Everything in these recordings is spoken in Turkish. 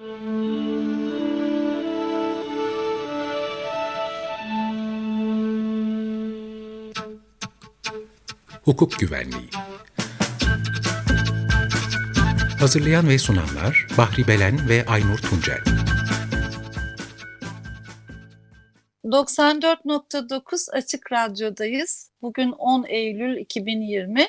Hukuk Güvenliği Hazırlayan ve sunanlar Bahri Belen ve Aynur Tuncel 94.9 Açık Radyo'dayız. Bugün 10 Eylül 2020.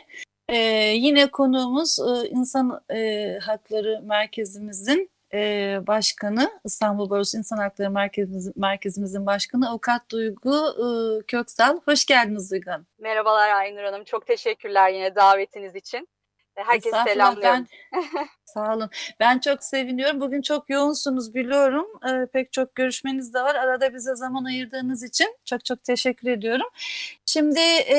Ee, yine konuğumuz e, İnsan e, Hakları Merkezimizin e, Başkanı, İstanbul Barosu İnsan Hakları Merkezimiz, Merkezimizin Başkanı Avukat Duygu e, Köksal. Hoş geldiniz Duygu Hanım. Merhabalar Aynur Hanım. Çok teşekkürler yine davetiniz için. Herkese selamlıyorum. Ben, sağ olun. Ben çok seviniyorum. Bugün çok yoğunsunuz biliyorum. Ee, pek çok görüşmeniz de var. Arada bize zaman ayırdığınız için çok çok teşekkür ediyorum. Şimdi e,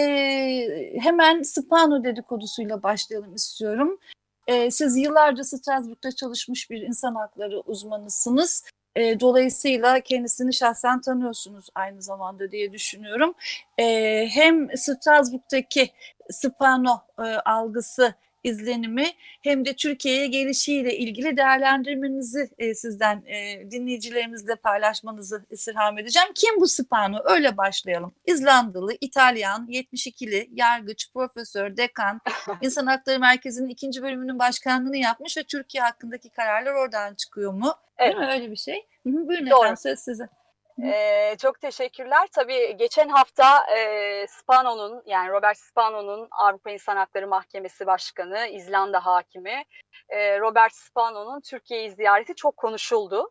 hemen Spano dedikodusuyla başlayalım istiyorum. E, siz yıllarca Strasbourg'da çalışmış bir insan hakları uzmanısınız. E, dolayısıyla kendisini şahsen tanıyorsunuz aynı zamanda diye düşünüyorum. E, hem Strasbourg'daki Spano e, algısı izlenimi hem de Türkiye'ye gelişiyle ilgili değerlendirmenizi e, sizden e, dinleyicilerimizle paylaşmanızı istirham edeceğim. Kim bu Spano? Öyle başlayalım. İzlandalı, İtalyan, 72'li, yargıç, profesör, dekan, İnsan Hakları Merkezi'nin ikinci bölümünün başkanlığını yapmış ve Türkiye hakkındaki kararlar oradan çıkıyor mu? Evet. Değil mi öyle bir şey? Hı -hı, buyurun Doğru. efendim söz size. Ee, çok teşekkürler. Tabii geçen hafta e, Spano'nun yani Robert Spano'nun Avrupa İnsan Hakları Mahkemesi Başkanı, İzlanda hakimi e, Robert Spano'nun Türkiye'yi ziyareti çok konuşuldu.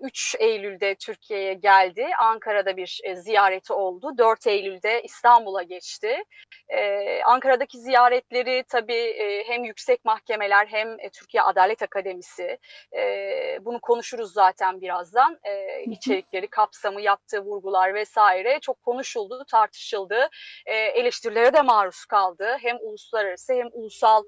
3 Eylül'de Türkiye'ye geldi. Ankara'da bir ziyareti oldu. 4 Eylül'de İstanbul'a geçti. Ankara'daki ziyaretleri tabii hem yüksek mahkemeler hem Türkiye Adalet Akademisi bunu konuşuruz zaten birazdan. İçerikleri, kapsamı, yaptığı vurgular vesaire çok konuşuldu, tartışıldı. Eleştirilere de maruz kaldı. Hem uluslararası hem ulusal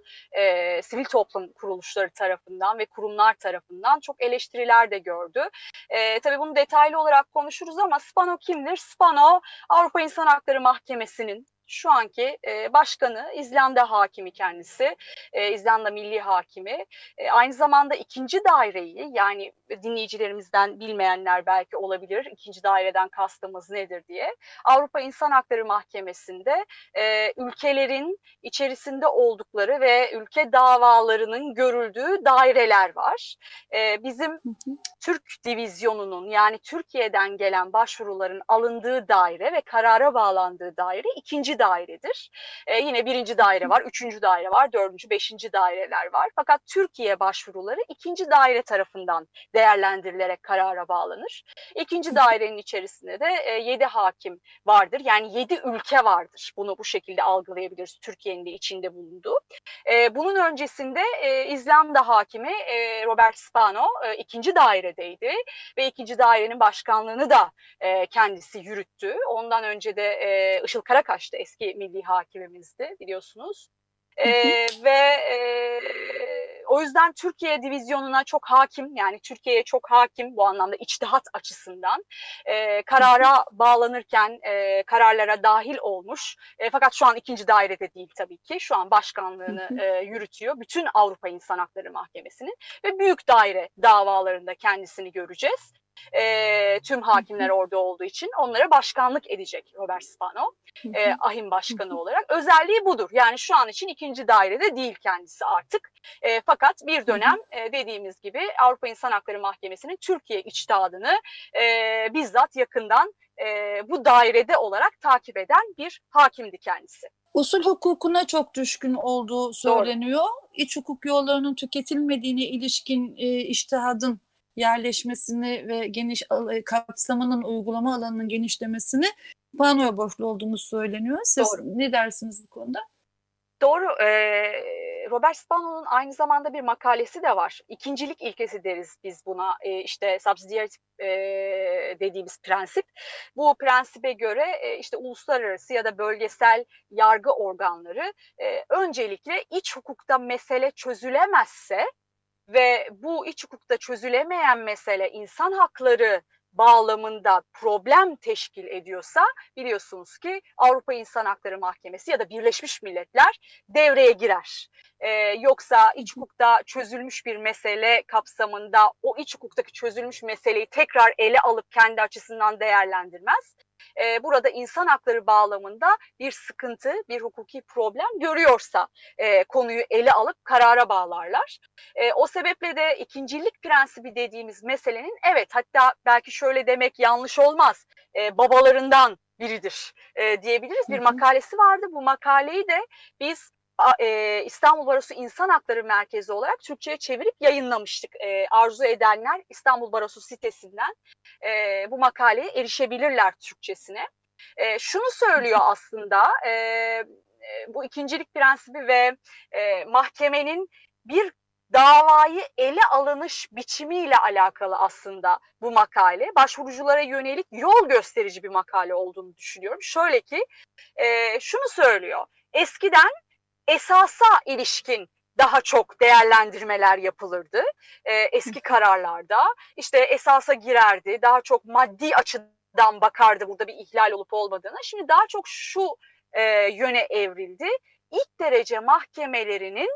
sivil toplum kuruluşları tarafından ve kurumlar tarafından çok eleştiriler de de gördü. E, tabii bunu detaylı olarak konuşuruz ama Spano kimdir? Spano Avrupa İnsan Hakları Mahkemesi'nin şu anki e, başkanı İzlanda hakimi kendisi, e, İzlanda Milli Hakimi. E, aynı zamanda ikinci daireyi yani dinleyicilerimizden bilmeyenler belki olabilir ikinci daireden kastımız nedir diye. Avrupa İnsan Hakları Mahkemesi'nde e, ülkelerin içerisinde oldukları ve ülke davalarının görüldüğü daireler var. E, bizim Türk divizyonunun yani Türkiye'den gelen başvuruların alındığı daire ve karara bağlandığı daire ikinci dairedir. E, yine birinci daire var, üçüncü daire var, dördüncü, beşinci daireler var. Fakat Türkiye başvuruları ikinci daire tarafından değerlendirilerek karara bağlanır. İkinci dairenin içerisinde de e, yedi hakim vardır. Yani yedi ülke vardır. Bunu bu şekilde algılayabiliriz Türkiye'nin de içinde bulunduğu. E, bunun öncesinde e, İzlanda hakimi e, Robert Spano e, ikinci dairedeydi ve ikinci dairenin başkanlığını da e, kendisi yürüttü. Ondan önce de e, Işıl Karakaş eski milli hakimimizdi biliyorsunuz. ee, ve e, o yüzden Türkiye divizyonuna çok hakim yani Türkiye'ye çok hakim bu anlamda içtihat açısından. E, karara bağlanırken e, kararlara dahil olmuş. E, fakat şu an ikinci dairede değil tabii ki. Şu an başkanlığını e, yürütüyor bütün Avrupa İnsan Hakları Mahkemesi'nin ve büyük daire davalarında kendisini göreceğiz e, tüm hakimler orada olduğu için onlara başkanlık edecek Robert Spano e, ahim başkanı olarak. Özelliği budur. Yani şu an için ikinci dairede değil kendisi artık. E, fakat bir dönem e, dediğimiz gibi Avrupa İnsan Hakları Mahkemesi'nin Türkiye içtihadını e, bizzat yakından e, bu dairede olarak takip eden bir hakimdi kendisi. Usul hukukuna çok düşkün olduğu söyleniyor. Doğru. İç hukuk yollarının tüketilmediğine ilişkin e, iştihadın yerleşmesini ve geniş e, kapsamının uygulama alanının genişlemesini panoya borçlu olduğumuz söyleniyor. Siz Doğru. ne dersiniz bu konuda? Doğru. Robert Spano'nun aynı zamanda bir makalesi de var. İkincilik ilkesi deriz biz buna. işte subsidiarity dediğimiz prensip. Bu prensibe göre işte uluslararası ya da bölgesel yargı organları öncelikle iç hukukta mesele çözülemezse ve bu iç hukukta çözülemeyen mesele insan hakları bağlamında problem teşkil ediyorsa biliyorsunuz ki Avrupa İnsan Hakları Mahkemesi ya da Birleşmiş Milletler devreye girer. Ee, yoksa iç hukukta çözülmüş bir mesele kapsamında o iç hukuktaki çözülmüş meseleyi tekrar ele alıp kendi açısından değerlendirmez. Ee, burada insan hakları bağlamında bir sıkıntı, bir hukuki problem görüyorsa e, konuyu ele alıp karara bağlarlar. E, o sebeple de ikincilik prensibi dediğimiz meselenin evet hatta belki şöyle demek yanlış olmaz e, babalarından biridir e, diyebiliriz. Bir makalesi vardı. Bu makaleyi de biz e, İstanbul Barosu İnsan Hakları Merkezi olarak Türkçe'ye çevirip yayınlamıştık. E, arzu edenler İstanbul Barosu sitesinden e, bu makaleye erişebilirler Türkçesine. E, şunu söylüyor aslında e, bu ikincilik prensibi ve e, mahkemenin bir davayı ele alınış biçimiyle alakalı aslında bu makale. Başvuruculara yönelik yol gösterici bir makale olduğunu düşünüyorum. Şöyle ki e, şunu söylüyor. Eskiden esasa ilişkin daha çok değerlendirmeler yapılırdı e, eski kararlarda. İşte esasa girerdi, daha çok maddi açıdan bakardı burada bir ihlal olup olmadığını. Şimdi daha çok şu e, yöne evrildi. İlk derece mahkemelerinin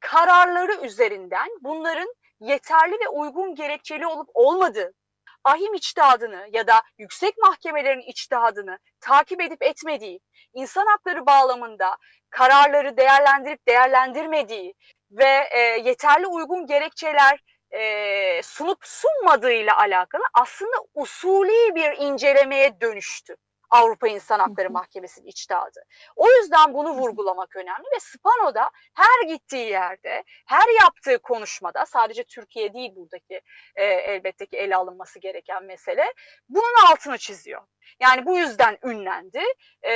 kararları üzerinden bunların yeterli ve uygun gerekçeli olup olmadığı, ahim içtihadını ya da yüksek mahkemelerin içtihadını takip edip etmediği, insan hakları bağlamında kararları değerlendirip değerlendirmediği ve e, yeterli uygun gerekçeler e, sunup sunmadığıyla alakalı aslında usulü bir incelemeye dönüştü. Avrupa İnsan Hakları Mahkemesi'nin içtihadı. O yüzden bunu vurgulamak önemli ve Spano'da her gittiği yerde, her yaptığı konuşmada sadece Türkiye değil buradaki e, elbette ki ele alınması gereken mesele bunun altını çiziyor. Yani bu yüzden ünlendi. E,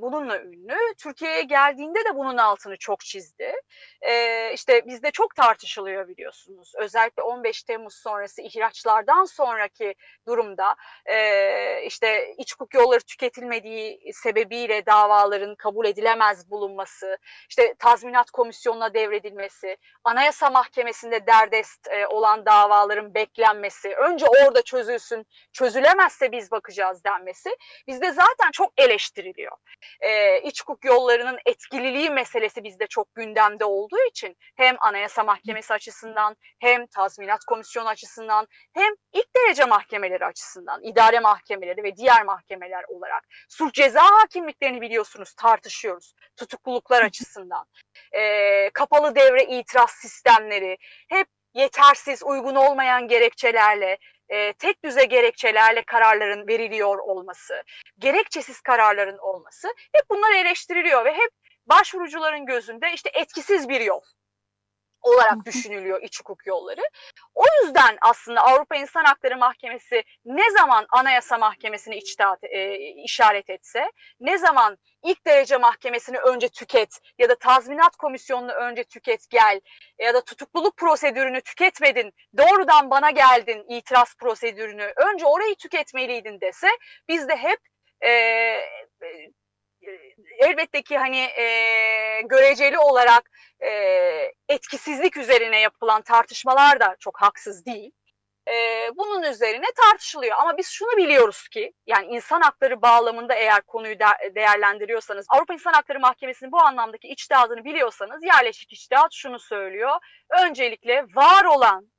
bununla ünlü. Türkiye'ye geldiğinde de bunun altını çok çizdi. E, işte bizde çok tartışılıyor biliyorsunuz. Özellikle 15 Temmuz sonrası ihraçlardan sonraki durumda e, işte iç hukuk yolları tüketilmediği sebebiyle davaların kabul edilemez bulunması, işte tazminat komisyonuna devredilmesi, anayasa mahkemesinde derdest e, olan davaların beklenmesi, önce orada çözülsün, çözülemezse biz bakacağız denmesi bizde zaten çok eleştiriliyor. E, iç hukuk yollarının etkililiği meselesi bizde çok gündemde olduğu için hem anayasa mahkemesi açısından hem tazminat komisyonu açısından hem ilk derece mahkemeleri açısından, idare mahkemeleri ve diğer mahkemeler olarak olarak. Suç ceza hakimliklerini biliyorsunuz tartışıyoruz tutukluluklar açısından. E, kapalı devre itiraz sistemleri hep yetersiz, uygun olmayan gerekçelerle, e, tek düze gerekçelerle kararların veriliyor olması, gerekçesiz kararların olması hep bunlar eleştiriliyor ve hep başvurucuların gözünde işte etkisiz bir yol olarak düşünülüyor iç hukuk yolları. O yüzden aslında Avrupa İnsan Hakları Mahkemesi ne zaman Anayasa Mahkemesi'ni içtihat, e, işaret etse, ne zaman ilk derece mahkemesini önce tüket ya da tazminat komisyonunu önce tüket gel ya da tutukluluk prosedürünü tüketmedin, doğrudan bana geldin itiraz prosedürünü, önce orayı tüketmeliydin dese biz de hep e, elbette ki hani e, göreceli olarak e, etkisizlik üzerine yapılan tartışmalar da çok haksız değil. E, bunun üzerine tartışılıyor ama biz şunu biliyoruz ki yani insan hakları bağlamında eğer konuyu de, değerlendiriyorsanız Avrupa İnsan Hakları Mahkemesi'nin bu anlamdaki içtihadını biliyorsanız yerleşik içtihat şunu söylüyor. Öncelikle var olan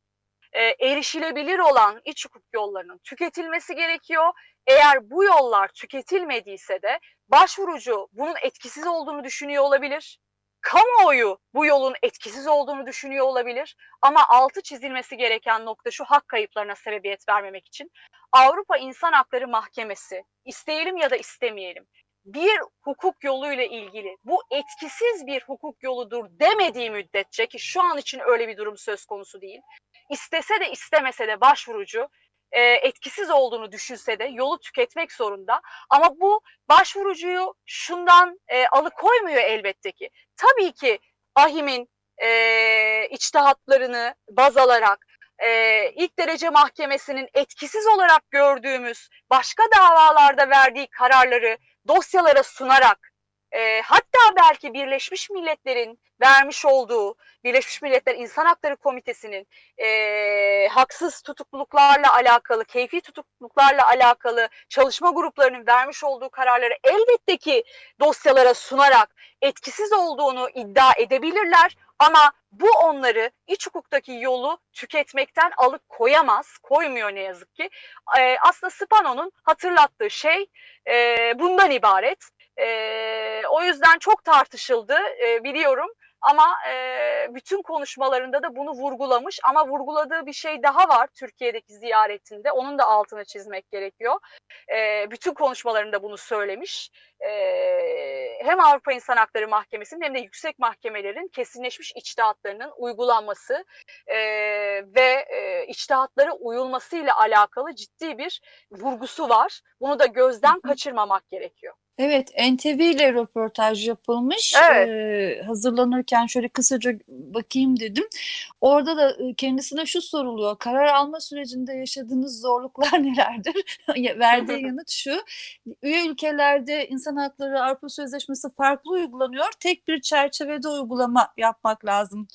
e, erişilebilir olan iç hukuk yollarının tüketilmesi gerekiyor. Eğer bu yollar tüketilmediyse de başvurucu bunun etkisiz olduğunu düşünüyor olabilir. Kamuoyu bu yolun etkisiz olduğunu düşünüyor olabilir ama altı çizilmesi gereken nokta şu hak kayıplarına sebebiyet vermemek için Avrupa İnsan Hakları Mahkemesi isteyelim ya da istemeyelim bir hukuk yoluyla ilgili bu etkisiz bir hukuk yoludur demediği müddetçe ki şu an için öyle bir durum söz konusu değil. İstese de istemese de başvurucu e, etkisiz olduğunu düşünse de yolu tüketmek zorunda. Ama bu başvurucuyu şundan e, alıkoymuyor elbette ki. Tabii ki AHİM'in e, içtihatlarını baz alarak e, ilk derece mahkemesinin etkisiz olarak gördüğümüz başka davalarda verdiği kararları dosyalara sunarak e, hatta belki Birleşmiş Milletler'in vermiş olduğu Birleşmiş Milletler İnsan Hakları Komitesi'nin e, haksız tutukluluklarla alakalı, keyfi tutukluluklarla alakalı çalışma gruplarının vermiş olduğu kararları elbette ki dosyalara sunarak etkisiz olduğunu iddia edebilirler ama bu onları iç hukuktaki yolu tüketmekten alıp koyamaz, koymuyor ne yazık ki. E, aslında Spano'nun hatırlattığı şey e, bundan ibaret. E, o yüzden çok tartışıldı e, biliyorum. Ama e, bütün konuşmalarında da bunu vurgulamış ama vurguladığı bir şey daha var Türkiye'deki ziyaretinde. Onun da altını çizmek gerekiyor. E, bütün konuşmalarında bunu söylemiş. E, hem Avrupa İnsan Hakları Mahkemesi'nin hem de yüksek mahkemelerin kesinleşmiş içtihatlarının uygulanması e, ve e, içtihatlara uyulmasıyla alakalı ciddi bir vurgusu var. Bunu da gözden kaçırmamak gerekiyor. Evet, NTV ile röportaj yapılmış. Evet. Ee, hazırlanırken şöyle kısaca bakayım dedim. Orada da e, kendisine şu soruluyor. Karar alma sürecinde yaşadığınız zorluklar nelerdir? Verdiği yanıt şu. Üye ülkelerde insan hakları Avrupa Sözleşmesi farklı uygulanıyor. Tek bir çerçevede uygulama yapmak lazım.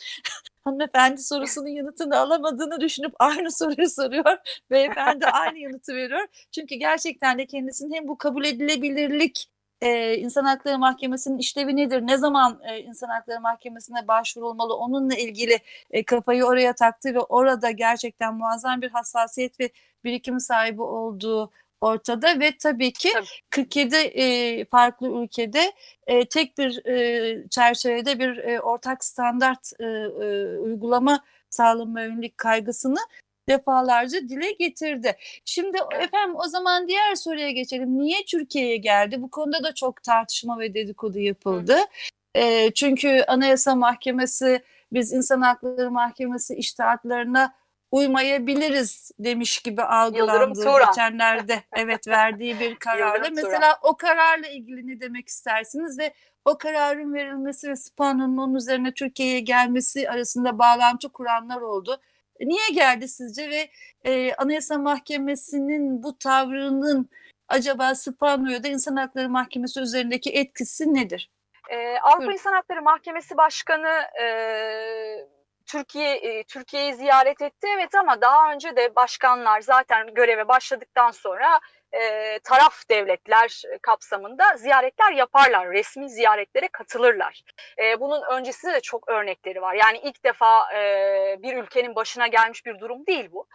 Hanımefendi sorusunun yanıtını alamadığını düşünüp aynı soruyu soruyor. Beyefendi aynı yanıtı veriyor. Çünkü gerçekten de kendisinin hem bu kabul edilebilirlik e, İnsan Hakları Mahkemesi'nin işlevi nedir? Ne zaman e, İnsan Hakları Mahkemesi'ne başvurulmalı? Onunla ilgili e, kafayı oraya taktı ve orada gerçekten muazzam bir hassasiyet ve birikim sahibi olduğu ortada ve tabii ki Tabii. 47 e, farklı ülkede e, tek bir e, çerçevede bir e, ortak standart e, e, uygulama sağlama yönelik kaygısını defalarca dile getirdi. Şimdi efendim o zaman diğer soruya geçelim. Niye Türkiye'ye geldi? Bu konuda da çok tartışma ve dedikodu yapıldı. E, çünkü Anayasa Mahkemesi, biz İnsan Hakları Mahkemesi iştahatlarına uymayabiliriz demiş gibi algılandı geçenlerde. Evet verdiği bir kararla. Mesela o kararla ilgili ne demek istersiniz ve o kararın verilmesi ve Spano'nun onun üzerine Türkiye'ye gelmesi arasında bağlantı kuranlar oldu. Niye geldi sizce ve e, Anayasa Mahkemesi'nin bu tavrının acaba Spano'ya da İnsan Hakları Mahkemesi üzerindeki etkisi nedir? Ee, Avrupa Buyurun. İnsan Hakları Mahkemesi Başkanı e, Türkiye e, Türkiye'yi ziyaret etti evet ama daha önce de başkanlar zaten göreve başladıktan sonra e, taraf devletler kapsamında ziyaretler yaparlar, resmi ziyaretlere katılırlar. E, bunun öncesinde de çok örnekleri var. Yani ilk defa e, bir ülkenin başına gelmiş bir durum değil bu.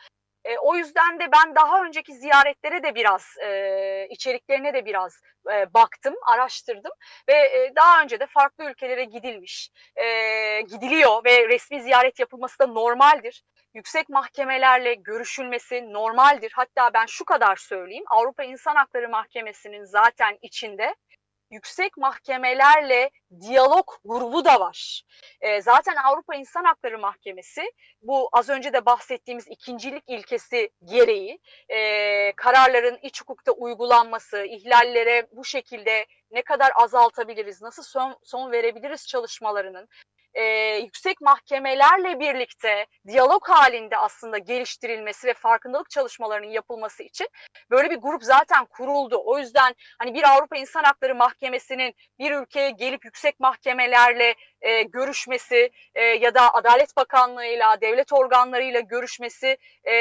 E, o yüzden de ben daha önceki ziyaretlere de biraz, e, içeriklerine de biraz e, baktım, araştırdım ve e, daha önce de farklı ülkelere gidilmiş, e, gidiliyor ve resmi ziyaret yapılması da normaldir. Yüksek mahkemelerle görüşülmesi normaldir. Hatta ben şu kadar söyleyeyim, Avrupa İnsan Hakları Mahkemesi'nin zaten içinde yüksek mahkemelerle diyalog grubu da var. E, zaten Avrupa İnsan Hakları Mahkemesi bu az önce de bahsettiğimiz ikincilik ilkesi gereği e, kararların iç hukukta uygulanması, ihlallere bu şekilde ne kadar azaltabiliriz, nasıl son, son verebiliriz çalışmalarının e, yüksek mahkemelerle birlikte diyalog halinde aslında geliştirilmesi ve farkındalık çalışmalarının yapılması için böyle bir grup zaten kuruldu. O yüzden hani bir Avrupa İnsan Hakları Mahkemesi'nin bir ülkeye gelip yüksek mahkemelerle e, görüşmesi e, ya da Adalet Bakanlığı'yla, devlet organlarıyla görüşmesi e,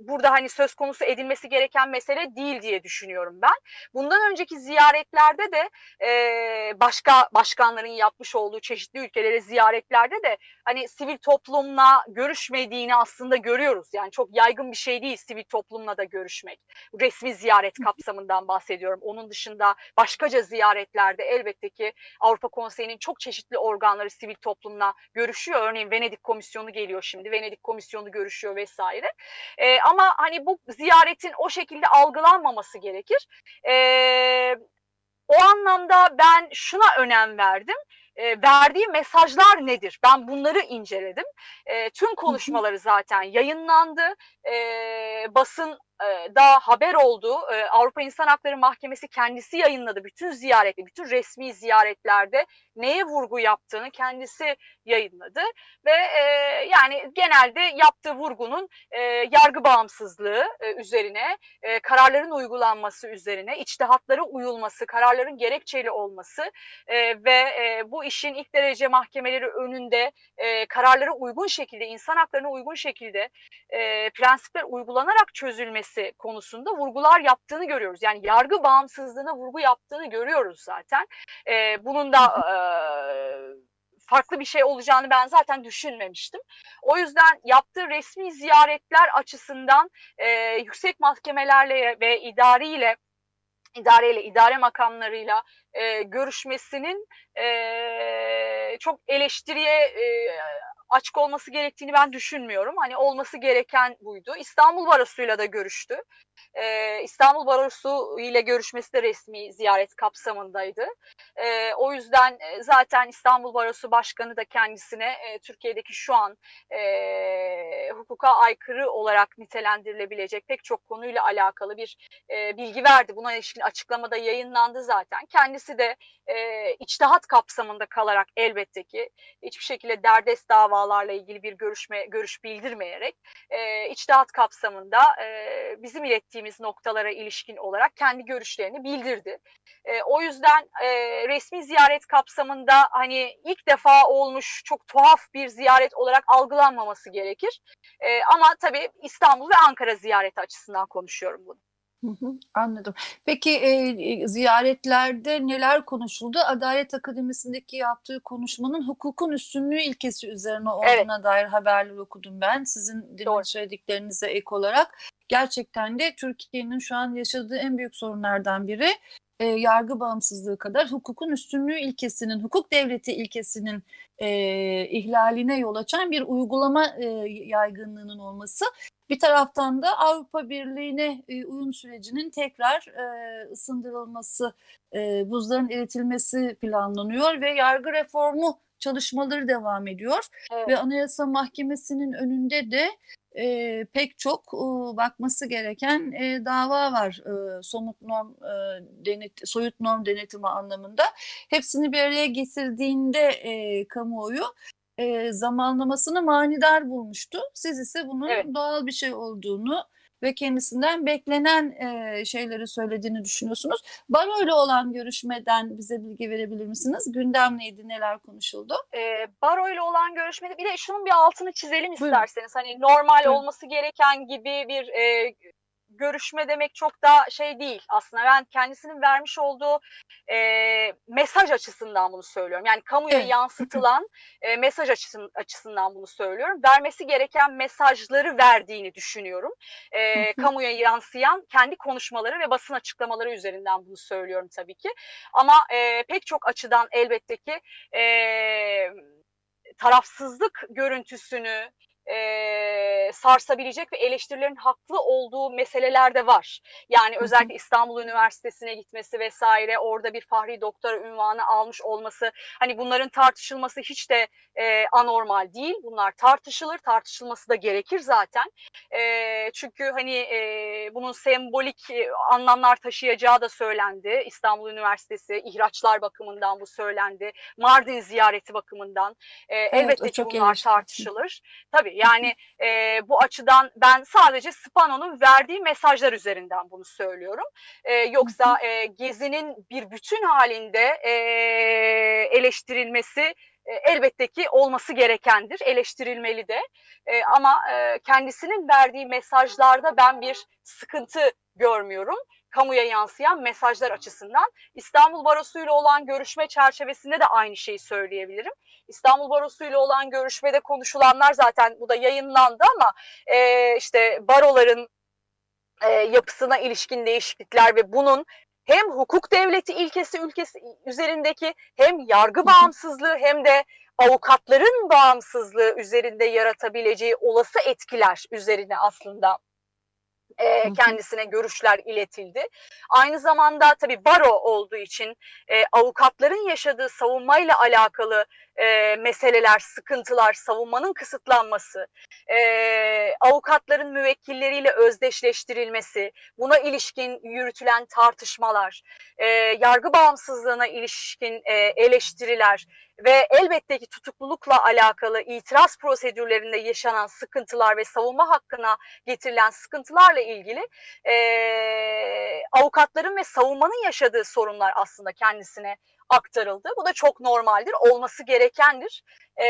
burada hani söz konusu edilmesi gereken mesele değil diye düşünüyorum ben. Bundan önceki ziyaretlerde de e, başka başkanların yapmış olduğu çeşitli ülkelere ziyaretlerde de hani sivil toplumla görüşmediğini aslında görüyoruz. Yani çok yaygın bir şey değil sivil toplumla da görüşmek. Resmi ziyaret kapsamından bahsediyorum. Onun dışında başkaca ziyaretlerde elbette ki Avrupa Konseyi'nin çok çeşitli organları sivil toplumla görüşüyor. Örneğin Venedik Komisyonu geliyor şimdi. Venedik Komisyonu görüşüyor vesaire. E, ama hani bu ziyaretin o şekilde algılanmaması gerekir. E, o anlamda ben şuna önem verdim. E, verdiği mesajlar nedir? Ben bunları inceledim. E, tüm konuşmaları zaten yayınlandı. E, basın e, da haber oldu. E, Avrupa İnsan Hakları Mahkemesi kendisi yayınladı. Bütün ziyaretli, bütün resmi ziyaretlerde neye vurgu yaptığını kendisi yayınladı. Ve e, yani genelde yaptığı vurgunun yargı bağımsızlığı üzerine, kararların uygulanması üzerine, içtihatlara uyulması, kararların gerekçeli olması ve bu işin ilk derece mahkemeleri önünde kararlara uygun şekilde, insan haklarına uygun şekilde prensipler uygulanarak çözülmesi konusunda vurgular yaptığını görüyoruz. Yani yargı bağımsızlığına vurgu yaptığını görüyoruz zaten. E, bunun da e, farklı bir şey olacağını ben zaten düşünmemiştim. O yüzden yaptığı resmi ziyaretler açısından e, yüksek mahkemelerle ve idariyle idareyle, idare makamlarıyla e, görüşmesinin e, çok eleştiriye e, açık olması gerektiğini ben düşünmüyorum. Hani olması gereken buydu. İstanbul Barosu'yla da görüştü. Ee, İstanbul Barosu ile görüşmesi de resmi ziyaret kapsamındaydı. Ee, o yüzden e, zaten İstanbul Barosu Başkanı da kendisine e, Türkiye'deki şu an e, hukuka aykırı olarak nitelendirilebilecek pek çok konuyla alakalı bir e, bilgi verdi. Buna ilişkin açıklamada yayınlandı zaten. Kendisi de e, içtihat kapsamında kalarak elbette ki hiçbir şekilde derdest davalarla ilgili bir görüşme görüş bildirmeyerek e, içtihat kapsamında e, bizim ilettiğimiz noktalara ilişkin olarak kendi görüşlerini bildirdi. E, o yüzden e, resmi ziyaret kapsamında hani ilk defa olmuş çok tuhaf bir ziyaret olarak algılanmaması gerekir. E, ama tabii İstanbul ve Ankara ziyareti açısından konuşuyorum bunu. Hı hı, anladım. Peki e, ziyaretlerde neler konuşuldu? Adalet Akademisi'ndeki yaptığı konuşmanın hukukun üstünlüğü ilkesi üzerine olduğuna evet. dair haberler okudum ben. Sizin demin söylediklerinize ek olarak. Gerçekten de Türkiye'nin şu an yaşadığı en büyük sorunlardan biri e, yargı bağımsızlığı kadar hukukun üstünlüğü ilkesinin, hukuk devleti ilkesinin e, ihlaline yol açan bir uygulama e, yaygınlığının olması. Bir taraftan da Avrupa Birliği'ne e, uyum sürecinin tekrar e, ısındırılması, e, buzların eritilmesi planlanıyor ve yargı reformu çalışmaları devam ediyor. Evet. Ve Anayasa Mahkemesi'nin önünde de e, pek çok e, bakması gereken e, dava var e, somut norm e, denet, soyut norm denetimi anlamında. Hepsini bir araya getirdiğinde e, kamuoyu e, zamanlamasını manidar bulmuştu. Siz ise bunun evet. doğal bir şey olduğunu ve kendisinden beklenen e, şeyleri söylediğini düşünüyorsunuz. Baro ile olan görüşmeden bize bilgi verebilir misiniz? Gündem neydi, neler konuşuldu? E, Baro ile olan görüşmede bir de şunun bir altını çizelim Buyurun. isterseniz. Hani normal Buyurun. olması gereken gibi bir e, görüşme demek çok da şey değil aslında. Ben kendisinin vermiş olduğu e, mesaj açısından bunu söylüyorum. Yani kamuya evet. yansıtılan e, mesaj açısın, açısından bunu söylüyorum. Vermesi gereken mesajları verdiğini düşünüyorum. E, kamuya yansıyan kendi konuşmaları ve basın açıklamaları üzerinden bunu söylüyorum tabii ki. Ama e, pek çok açıdan elbette ki e, tarafsızlık görüntüsünü, e, sarsabilecek ve eleştirilerin haklı olduğu meseleler de var. Yani özellikle İstanbul Üniversitesi'ne gitmesi vesaire orada bir fahri doktora ünvanı almış olması hani bunların tartışılması hiç de e, anormal değil. Bunlar tartışılır, tartışılması da gerekir zaten. E, çünkü hani e, bunun sembolik e, anlamlar taşıyacağı da söylendi. İstanbul Üniversitesi ihraçlar bakımından bu söylendi. Mardin ziyareti bakımından. E, evet, elbette ki bunlar tartışılır. Tabii yani e, bu açıdan ben sadece Spano'nun verdiği mesajlar üzerinden bunu söylüyorum. E, yoksa e, Gezi'nin bir bütün halinde e, eleştirilmesi e, elbette ki olması gerekendir, eleştirilmeli de. E, ama e, kendisinin verdiği mesajlarda ben bir sıkıntı görmüyorum kamuya yansıyan mesajlar açısından. İstanbul Barosu ile olan görüşme çerçevesinde de aynı şeyi söyleyebilirim. İstanbul Barosu ile olan görüşmede konuşulanlar zaten bu da yayınlandı ama e, işte baroların e, yapısına ilişkin değişiklikler ve bunun hem hukuk devleti ilkesi ülkesi üzerindeki hem yargı bağımsızlığı hem de avukatların bağımsızlığı üzerinde yaratabileceği olası etkiler üzerine aslında e, kendisine görüşler iletildi. Aynı zamanda tabii baro olduğu için e, avukatların yaşadığı savunmayla alakalı e, meseleler, sıkıntılar, savunmanın kısıtlanması, e, avukatların müvekkilleriyle özdeşleştirilmesi, buna ilişkin yürütülen tartışmalar, e, yargı bağımsızlığına ilişkin e, eleştiriler ve elbette ki tutuklulukla alakalı itiraz prosedürlerinde yaşanan sıkıntılar ve savunma hakkına getirilen sıkıntılarla ilgili e, avukatların ve savunmanın yaşadığı sorunlar aslında kendisine aktarıldı. Bu da çok normaldir, olması gerekendir. E,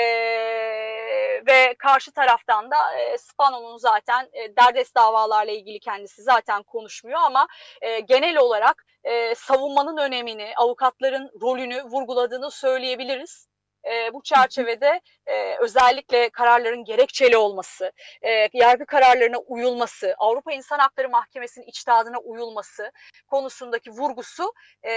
ve karşı taraftan da e, Spano'nun zaten e, derdest davalarla ilgili kendisi zaten konuşmuyor ama e, genel olarak e, savunmanın önemini, avukatların rolünü vurguladığını söyleyebiliriz. E, bu çerçevede e, özellikle kararların gerekçeli olması, e, yargı kararlarına uyulması, Avrupa İnsan Hakları Mahkemesi'nin içtihadına uyulması konusundaki vurgusu e,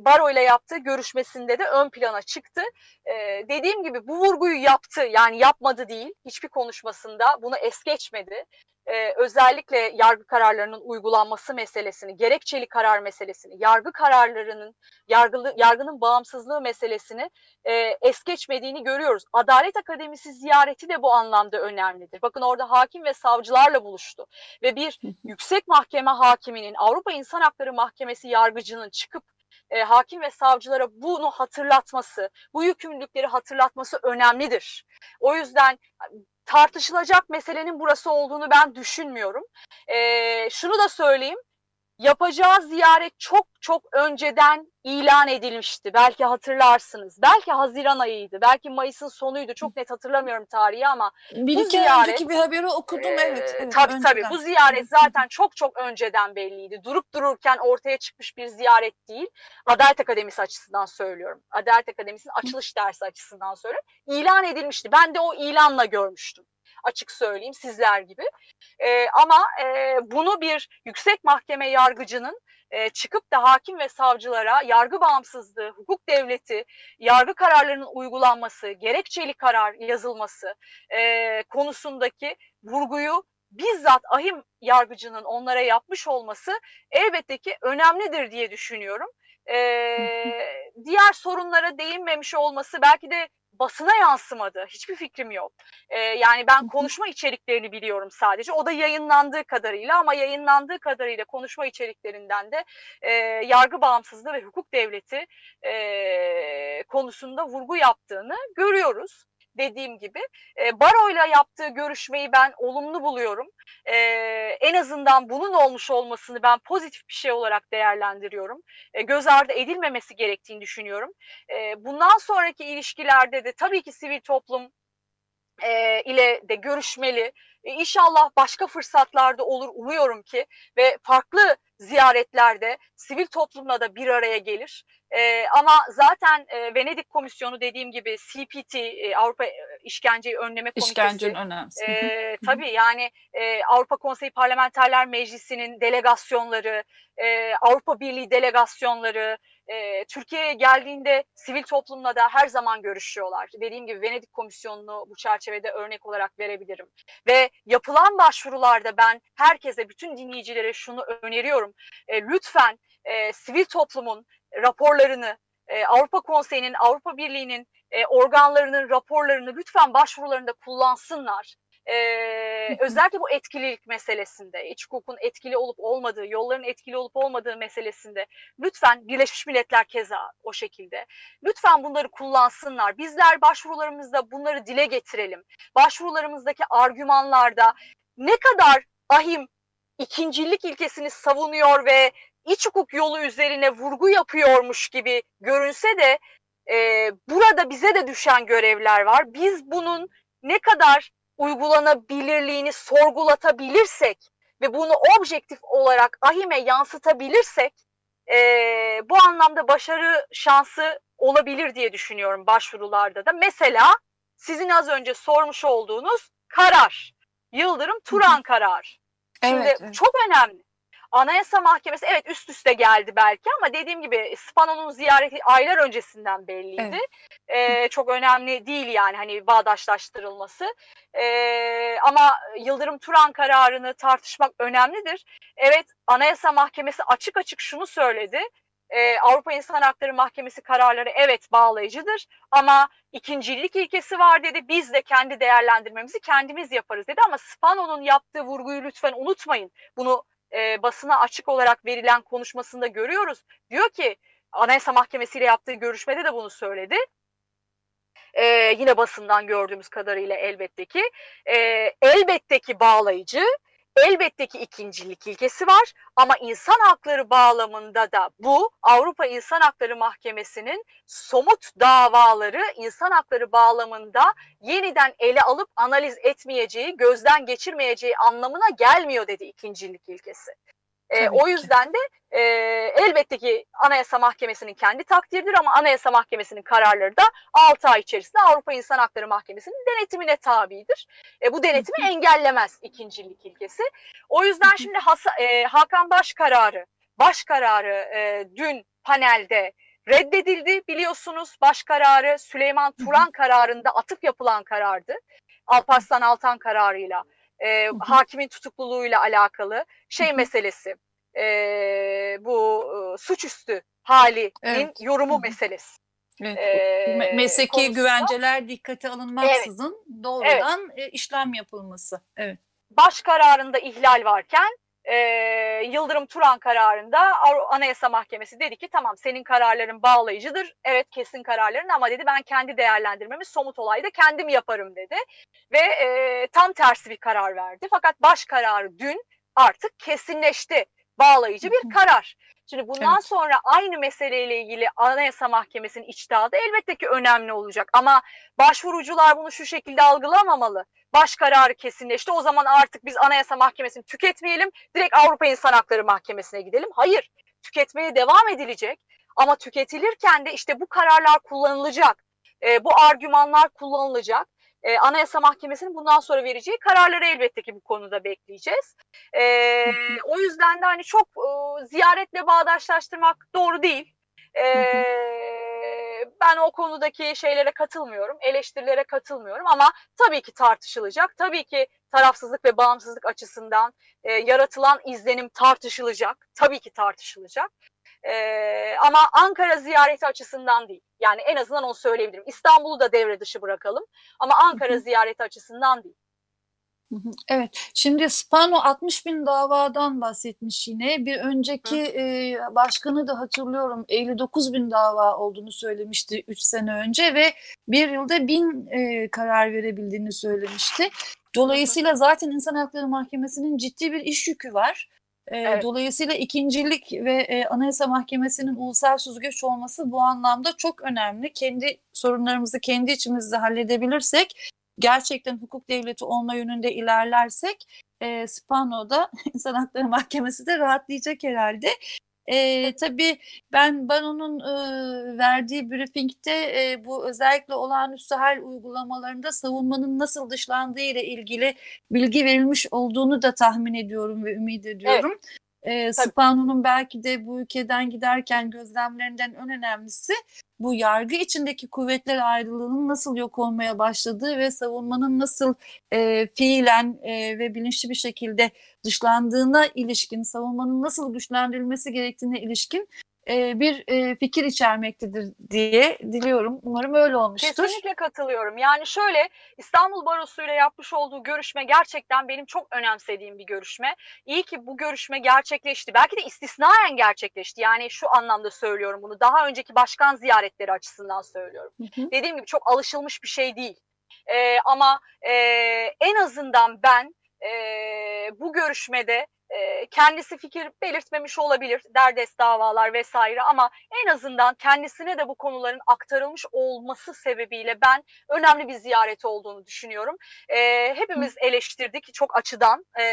Baro ile yaptığı görüşmesinde de ön plana çıktı. E, dediğim gibi bu vurguyu yaptı, yani yapmadı değil, hiçbir konuşmasında bunu es geçmedi e, özellikle yargı kararlarının uygulanması meselesini, gerekçeli karar meselesini, yargı kararlarının, yargılı, yargının bağımsızlığı meselesini e, es geçmediğini görüyoruz. Adalet Akademisi ziyareti de bu anlamda önemlidir. Bakın orada hakim ve savcılarla buluştu ve bir yüksek mahkeme hakiminin, Avrupa İnsan Hakları Mahkemesi yargıcının çıkıp e, hakim ve savcılara bunu hatırlatması, bu yükümlülükleri hatırlatması önemlidir. O yüzden tartışılacak meselenin burası olduğunu ben düşünmüyorum. E, şunu da söyleyeyim, yapacağı ziyaret çok çok önceden ilan edilmişti. Belki hatırlarsınız. Belki Haziran ayıydı. Belki Mayıs'ın sonuydu. Çok net hatırlamıyorum tarihi ama Bir bu iki ziyaret- önceki bir haberi okudum ee, evet. evet tabii önceden. tabii bu ziyaret zaten çok çok önceden belliydi. Durup dururken ortaya çıkmış bir ziyaret değil. Adalet Akademisi açısından söylüyorum. Adalet Akademisi'nin açılış dersi açısından söylüyorum. İlan edilmişti. Ben de o ilanla görmüştüm. Açık söyleyeyim sizler gibi. Ee, ama e, bunu bir yüksek mahkeme yargıcının e, çıkıp da hakim ve savcılara yargı bağımsızlığı, hukuk devleti, yargı kararlarının uygulanması, gerekçeli karar yazılması e, konusundaki vurguyu bizzat ahim yargıcının onlara yapmış olması elbette ki önemlidir diye düşünüyorum. Ee, diğer sorunlara değinmemiş olması belki de basına yansımadı. Hiçbir fikrim yok. Ee, yani ben konuşma içeriklerini biliyorum sadece. O da yayınlandığı kadarıyla ama yayınlandığı kadarıyla konuşma içeriklerinden de e, yargı bağımsızlığı ve hukuk devleti e, konusunda vurgu yaptığını görüyoruz dediğim gibi. E, Baro'yla yaptığı görüşmeyi ben olumlu buluyorum. E, en azından bunun olmuş olmasını ben pozitif bir şey olarak değerlendiriyorum. E, göz ardı edilmemesi gerektiğini düşünüyorum. E, bundan sonraki ilişkilerde de tabii ki sivil toplum e, ile de görüşmeli. E, inşallah başka fırsatlarda olur umuyorum ki ve farklı ziyaretlerde sivil toplumla da bir araya gelir. E, ama zaten e, Venedik Komisyonu dediğim gibi CPT e, Avrupa İşkenceyi Önleme Komitesi İşkencenin önemli. e, tabii yani e, Avrupa Konseyi Parlamenterler Meclisi'nin delegasyonları, e, Avrupa Birliği delegasyonları, e, Türkiye'ye geldiğinde sivil toplumla da her zaman görüşüyorlar. Dediğim gibi Venedik Komisyonu'nu bu çerçevede örnek olarak verebilirim. Ve yapılan başvurularda ben herkese, bütün dinleyicilere şunu öneriyorum. E, lütfen e, sivil toplumun raporlarını, e, Avrupa Konseyi'nin, Avrupa Birliği'nin e, organlarının raporlarını lütfen başvurularında kullansınlar. Ee, özellikle bu etkililik meselesinde, iç hukukun etkili olup olmadığı, yolların etkili olup olmadığı meselesinde lütfen Birleşmiş Milletler keza o şekilde. Lütfen bunları kullansınlar. Bizler başvurularımızda bunları dile getirelim. Başvurularımızdaki argümanlarda ne kadar ahim ikincilik ilkesini savunuyor ve iç hukuk yolu üzerine vurgu yapıyormuş gibi görünse de e, burada bize de düşen görevler var. Biz bunun ne kadar uygulanabilirliğini sorgulatabilirsek ve bunu objektif olarak ahime yansıtabilirsek e, bu anlamda başarı şansı olabilir diye düşünüyorum başvurularda da. Mesela sizin az önce sormuş olduğunuz karar. Yıldırım Turan kararı. Şimdi Evet, evet. çok önemli. Anayasa Mahkemesi evet üst üste geldi belki ama dediğim gibi Spano'nun ziyareti aylar öncesinden belliydi. Ee, çok önemli değil yani hani bağdaşlaştırılması. Ee, ama Yıldırım Turan kararını tartışmak önemlidir. Evet Anayasa Mahkemesi açık açık şunu söyledi. Ee, Avrupa İnsan Hakları Mahkemesi kararları evet bağlayıcıdır ama ikincilik ilkesi var dedi. Biz de kendi değerlendirmemizi kendimiz yaparız dedi ama Spano'nun yaptığı vurguyu lütfen unutmayın. Bunu e, basına açık olarak verilen konuşmasında görüyoruz. Diyor ki Anayasa Mahkemesi ile yaptığı görüşmede de bunu söyledi. E, yine basından gördüğümüz kadarıyla elbette ki e, elbette ki bağlayıcı, elbette ki ikincilik ilkesi var ama insan hakları bağlamında da bu Avrupa İnsan Hakları Mahkemesi'nin somut davaları insan hakları bağlamında yeniden ele alıp analiz etmeyeceği, gözden geçirmeyeceği anlamına gelmiyor dedi ikincilik ilkesi. E, o ki. yüzden de e, elbette ki Anayasa Mahkemesi'nin kendi takdiridir ama Anayasa Mahkemesi'nin kararları da 6 ay içerisinde Avrupa İnsan Hakları Mahkemesi'nin denetimine tabidir. E, bu denetimi engellemez ikincilik ilkesi. O yüzden şimdi Has- e, Hakan Baş kararı, baş kararı e, dün panelde reddedildi biliyorsunuz. Baş kararı Süleyman Turan kararında atıf yapılan karardı. Alparslan Altan kararıyla e, hakimin tutukluluğuyla alakalı şey meselesi e, bu e, suçüstü halinin Evet. yorumu meselesi. Evet. E, Me- Mesleki konusunda güvenceler dikkate alınmaksızın doğrudan e, işlem yapılması. Evet. baş kararında ihlal varken e, Yıldırım Turan kararında Anayasa Mahkemesi dedi ki tamam senin kararların bağlayıcıdır. Evet kesin kararların ama dedi ben kendi değerlendirmemi somut olayda kendim yaparım dedi. Ve e, tam tersi bir karar verdi. Fakat baş kararı dün artık kesinleşti. Bağlayıcı bir karar. Şimdi bundan Evet. sonra aynı meseleyle ilgili Anayasa Mahkemesi'nin içtihadı elbette ki önemli olacak. Ama başvurucular bunu şu şekilde algılamamalı baş kararı kesinleşti. O zaman artık biz Anayasa Mahkemesi'ni tüketmeyelim. Direkt Avrupa İnsan Hakları Mahkemesi'ne gidelim. Hayır. Tüketmeye devam edilecek. Ama tüketilirken de işte bu kararlar kullanılacak. E, bu argümanlar kullanılacak. E, Anayasa Mahkemesi'nin bundan sonra vereceği kararları elbette ki bu konuda bekleyeceğiz. E, o yüzden de hani çok e, ziyaretle bağdaşlaştırmak doğru değil. E, ben o konudaki şeylere katılmıyorum, eleştirilere katılmıyorum ama tabii ki tartışılacak. Tabii ki tarafsızlık ve bağımsızlık açısından e, yaratılan izlenim tartışılacak. Tabii ki tartışılacak. E, ama Ankara ziyareti açısından değil. Yani en azından onu söyleyebilirim. İstanbul'u da devre dışı bırakalım ama Ankara ziyareti açısından değil. Evet, şimdi Spano 60 bin davadan bahsetmiş yine. Bir önceki e, başkanı da hatırlıyorum 59 bin dava olduğunu söylemişti 3 sene önce ve bir yılda bin e, karar verebildiğini söylemişti. Dolayısıyla zaten İnsan Hakları Mahkemesi'nin ciddi bir iş yükü var. E, Evet. Dolayısıyla ikincilik ve e, Anayasa Mahkemesi'nin ulusal süzgeç olması bu anlamda çok önemli. Kendi sorunlarımızı kendi içimizde halledebilirsek gerçekten hukuk devleti olma yönünde ilerlersek e, Spano'da İnsan Hakları Mahkemesi de rahatlayacak herhalde. E, tabii ben Bano'nun e, verdiği briefingde e, bu özellikle olağanüstü hal uygulamalarında savunmanın nasıl dışlandığı ile ilgili bilgi verilmiş olduğunu da tahmin ediyorum ve ümit ediyorum. E. Spano'nun belki de bu ülkeden giderken gözlemlerinden en önemlisi bu yargı içindeki kuvvetler ayrılığının nasıl yok olmaya başladığı ve savunmanın nasıl e, fiilen e, ve bilinçli bir şekilde dışlandığına ilişkin, savunmanın nasıl güçlendirilmesi gerektiğine ilişkin e, bir e, fikir içermektedir diye diliyorum. Umarım öyle olmuştur. Kesinlikle katılıyorum. Yani şöyle İstanbul Barosu ile yapmış olduğu görüşme gerçekten benim çok önemsediğim bir görüşme. İyi ki bu görüşme gerçekleşti. Belki de istisnaen gerçekleşti. Yani şu anlamda söylüyorum bunu. Daha önceki başkan ziyaretleri açısından söylüyorum. Hı hı. Dediğim gibi çok alışılmış bir şey değil. Ee, ama e, en azından ben e, bu görüşmede e, kendisi fikir belirtmemiş olabilir, derdest davalar vesaire ama en azından kendisine de bu konuların aktarılmış olması sebebiyle ben önemli bir ziyaret olduğunu düşünüyorum. E, hepimiz eleştirdik çok açıdan e,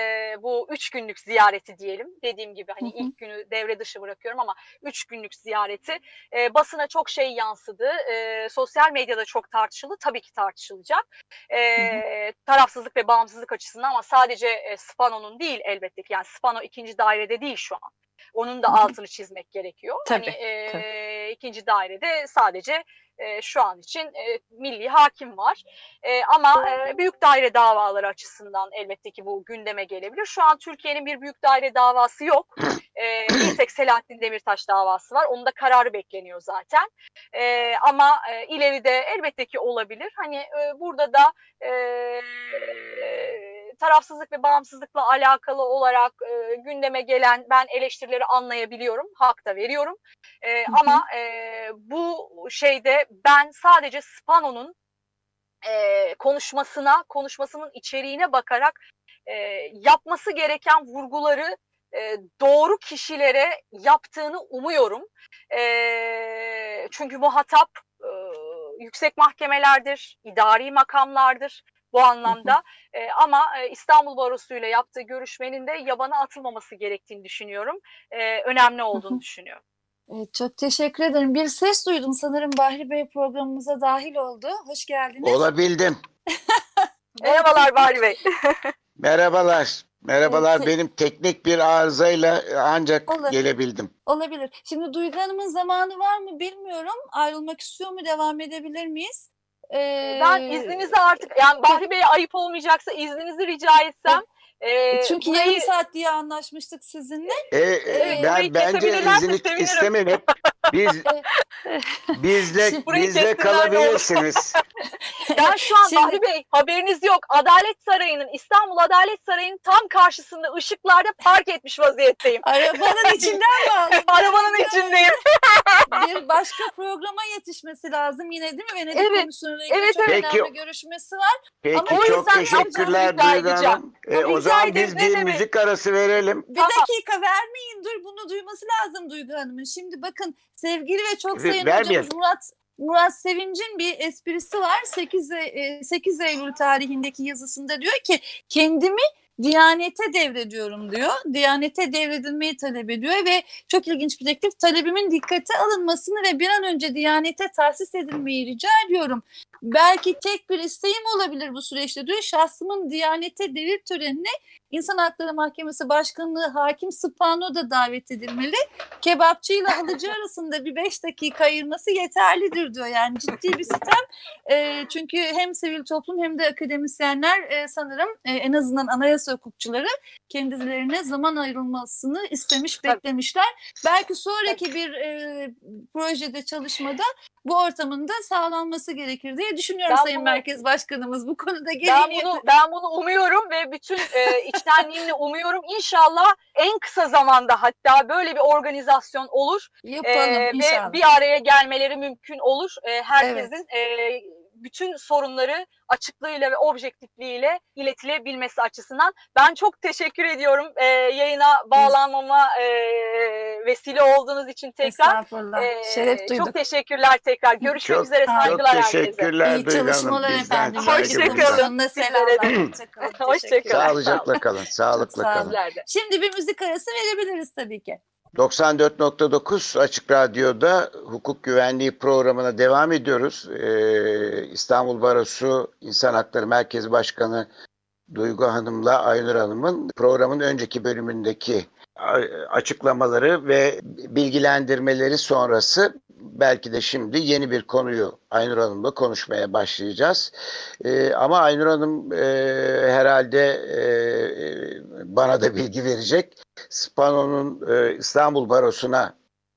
bu üç günlük ziyareti diyelim. Dediğim gibi hani ilk günü devre dışı bırakıyorum ama üç günlük ziyareti e, basına çok şey yansıdı. E, sosyal medyada çok tartışıldı. Tabii ki tartışılacak. E, tarafsızlık ve bağımsızlık açısından ama sadece e, Spano'nun değil elbette ki. Yani Spano ikinci dairede değil şu an. Onun da altını çizmek gerekiyor. Tabii, hani, e, tabii. ikinci dairede sadece e, şu an için e, milli hakim var. E, ama e, büyük daire davaları açısından elbette ki bu gündeme gelebilir. Şu an Türkiye'nin bir büyük daire davası yok. E, bir tek Selahattin Demirtaş davası var. Onun da kararı bekleniyor zaten. E, ama e, ileride elbette ki olabilir. Hani e, burada da e, tarafsızlık ve bağımsızlıkla alakalı olarak e, gündeme gelen ben eleştirileri anlayabiliyorum. Hak da veriyorum. E, ama e, bu şeyde ben sadece Spano'nun e, konuşmasına, konuşmasının içeriğine bakarak e, yapması gereken vurguları e, doğru kişilere yaptığını umuyorum. E, çünkü muhatap e, yüksek mahkemelerdir, idari makamlardır bu anlamda. E, ama e, İstanbul Barosu ile yaptığı görüşmenin de yabana atılmaması gerektiğini düşünüyorum. E, önemli olduğunu düşünüyorum. Evet, çok teşekkür ederim. Bir ses duydum sanırım Bahri Bey programımıza dahil oldu. Hoş geldiniz. Olabildim. Merhabalar Bahri Bey. Merhabalar. Merhabalar. Evet. Benim teknik bir arızayla ancak Olur. gelebildim. Olabilir. Şimdi Duygu Hanım'ın zamanı var mı bilmiyorum. Ayrılmak istiyor mu? Devam edebilir miyiz? Ee, Ben izninizi artık yani Bahri Bey'e ayıp olmayacaksa izninizi rica etsem. e, Çünkü burayı- yarım saat diye anlaşmıştık sizinle. E, e, ben bence izin sevinirim. istemeyin. Biz bizle bizle kalabilirsiniz. Ya şu an Şimdi- Bahri Bey haberiniz yok. Adalet Sarayı'nın İstanbul Adalet Sarayı'nın tam karşısında ışıklarda park etmiş vaziyetteyim. Arabanın içinden mi? Arabanın içindeyim. Bir başka programa yetişmesi lazım yine değil mi? Venedik Evet, Komisyonu'yla evet, çok evet. önemli Peki- görüşmesi var. Peki Ama o çok yüzden teşekkürler Duygu. Hanım. E, o zaman biz bir demek? müzik arası verelim. Bir Aha. dakika vermeyin dur bunu duyması lazım Duygu Hanım'ın. Şimdi bakın sevgili ve çok sayın hocamız Murat Murat Sevinç'in bir esprisi var. 8, e, 8 Eylül tarihindeki yazısında diyor ki kendimi Diyanete devrediyorum diyor. Diyanete devredilmeyi talep ediyor ve çok ilginç bir teklif. Talebimin dikkate alınmasını ve bir an önce Diyanete tahsis edilmeyi rica ediyorum. Belki tek bir isteğim olabilir bu süreçte diyor. Şahsımın Diyanete devir törenine İnsan Hakları Mahkemesi Başkanlığı Hakim Spano da davet edilmeli. Kebapçı ile alıcı arasında bir beş dakika ayırması yeterlidir diyor. Yani ciddi bir sistem. E, çünkü hem sivil toplum hem de akademisyenler e, sanırım e, en azından anayasa hukukçuları kendilerine zaman ayrılmasını istemiş, beklemişler. Belki sonraki bir e, projede çalışmada bu ortamın da sağlanması gerekir diye düşünüyorum Ben Sayın bunu- Merkez Başkanımız. Bu konuda Ben gereğini bunu ben bunu umuyorum ve bütün e, içtenliğimle umuyorum. İnşallah en kısa zamanda hatta böyle bir organizasyon olur yapalım e, inşallah. ve bir araya gelmeleri mümkün olur. E, herkesin e, bütün sorunları açıklığıyla ve objektifliğiyle iletilebilmesi açısından. Ben çok teşekkür ediyorum e, yayına bağlanmama e, vesile olduğunuz için tekrar. Estağfurullah. E, Şeref duyduk. Çok teşekkürler tekrar. Görüşmek Çok- üzere. çok Saygılar herkese. Teşekkürler İyi Duygu Hanım. çalışmalar efendim. Hoşçakalın. Hoşça Teşekkürler. kalın. Sağlıcakla kalın. Sağlıkla kalın. Şimdi bir müzik arası verebiliriz tabii ki. 94.9 Açık Radyo'da hukuk güvenliği programına devam ediyoruz. Ee, İstanbul Barosu İnsan Hakları Merkezi Başkanı Duygu Hanım'la Aynur Hanım'ın programın önceki bölümündeki açıklamaları ve bilgilendirmeleri sonrası belki de şimdi yeni bir konuyu Aynur Hanım'la konuşmaya başlayacağız. Ee, ama Aynur Hanım e, herhalde e, bana da bilgi verecek. Spano'nun e, İstanbul Barosu'na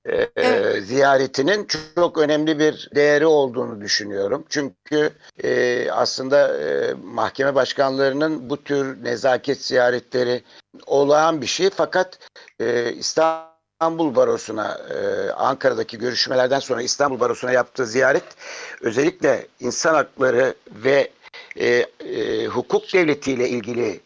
e, Evet. ziyaretinin çok önemli bir değeri olduğunu düşünüyorum. Çünkü e, aslında e, mahkeme başkanlarının bu tür nezaket ziyaretleri olağan bir şey. Fakat e, İstanbul Barosu'na e, Ankara'daki görüşmelerden sonra İstanbul Barosu'na yaptığı ziyaret özellikle insan hakları ve e, e, hukuk devletiyle ilgili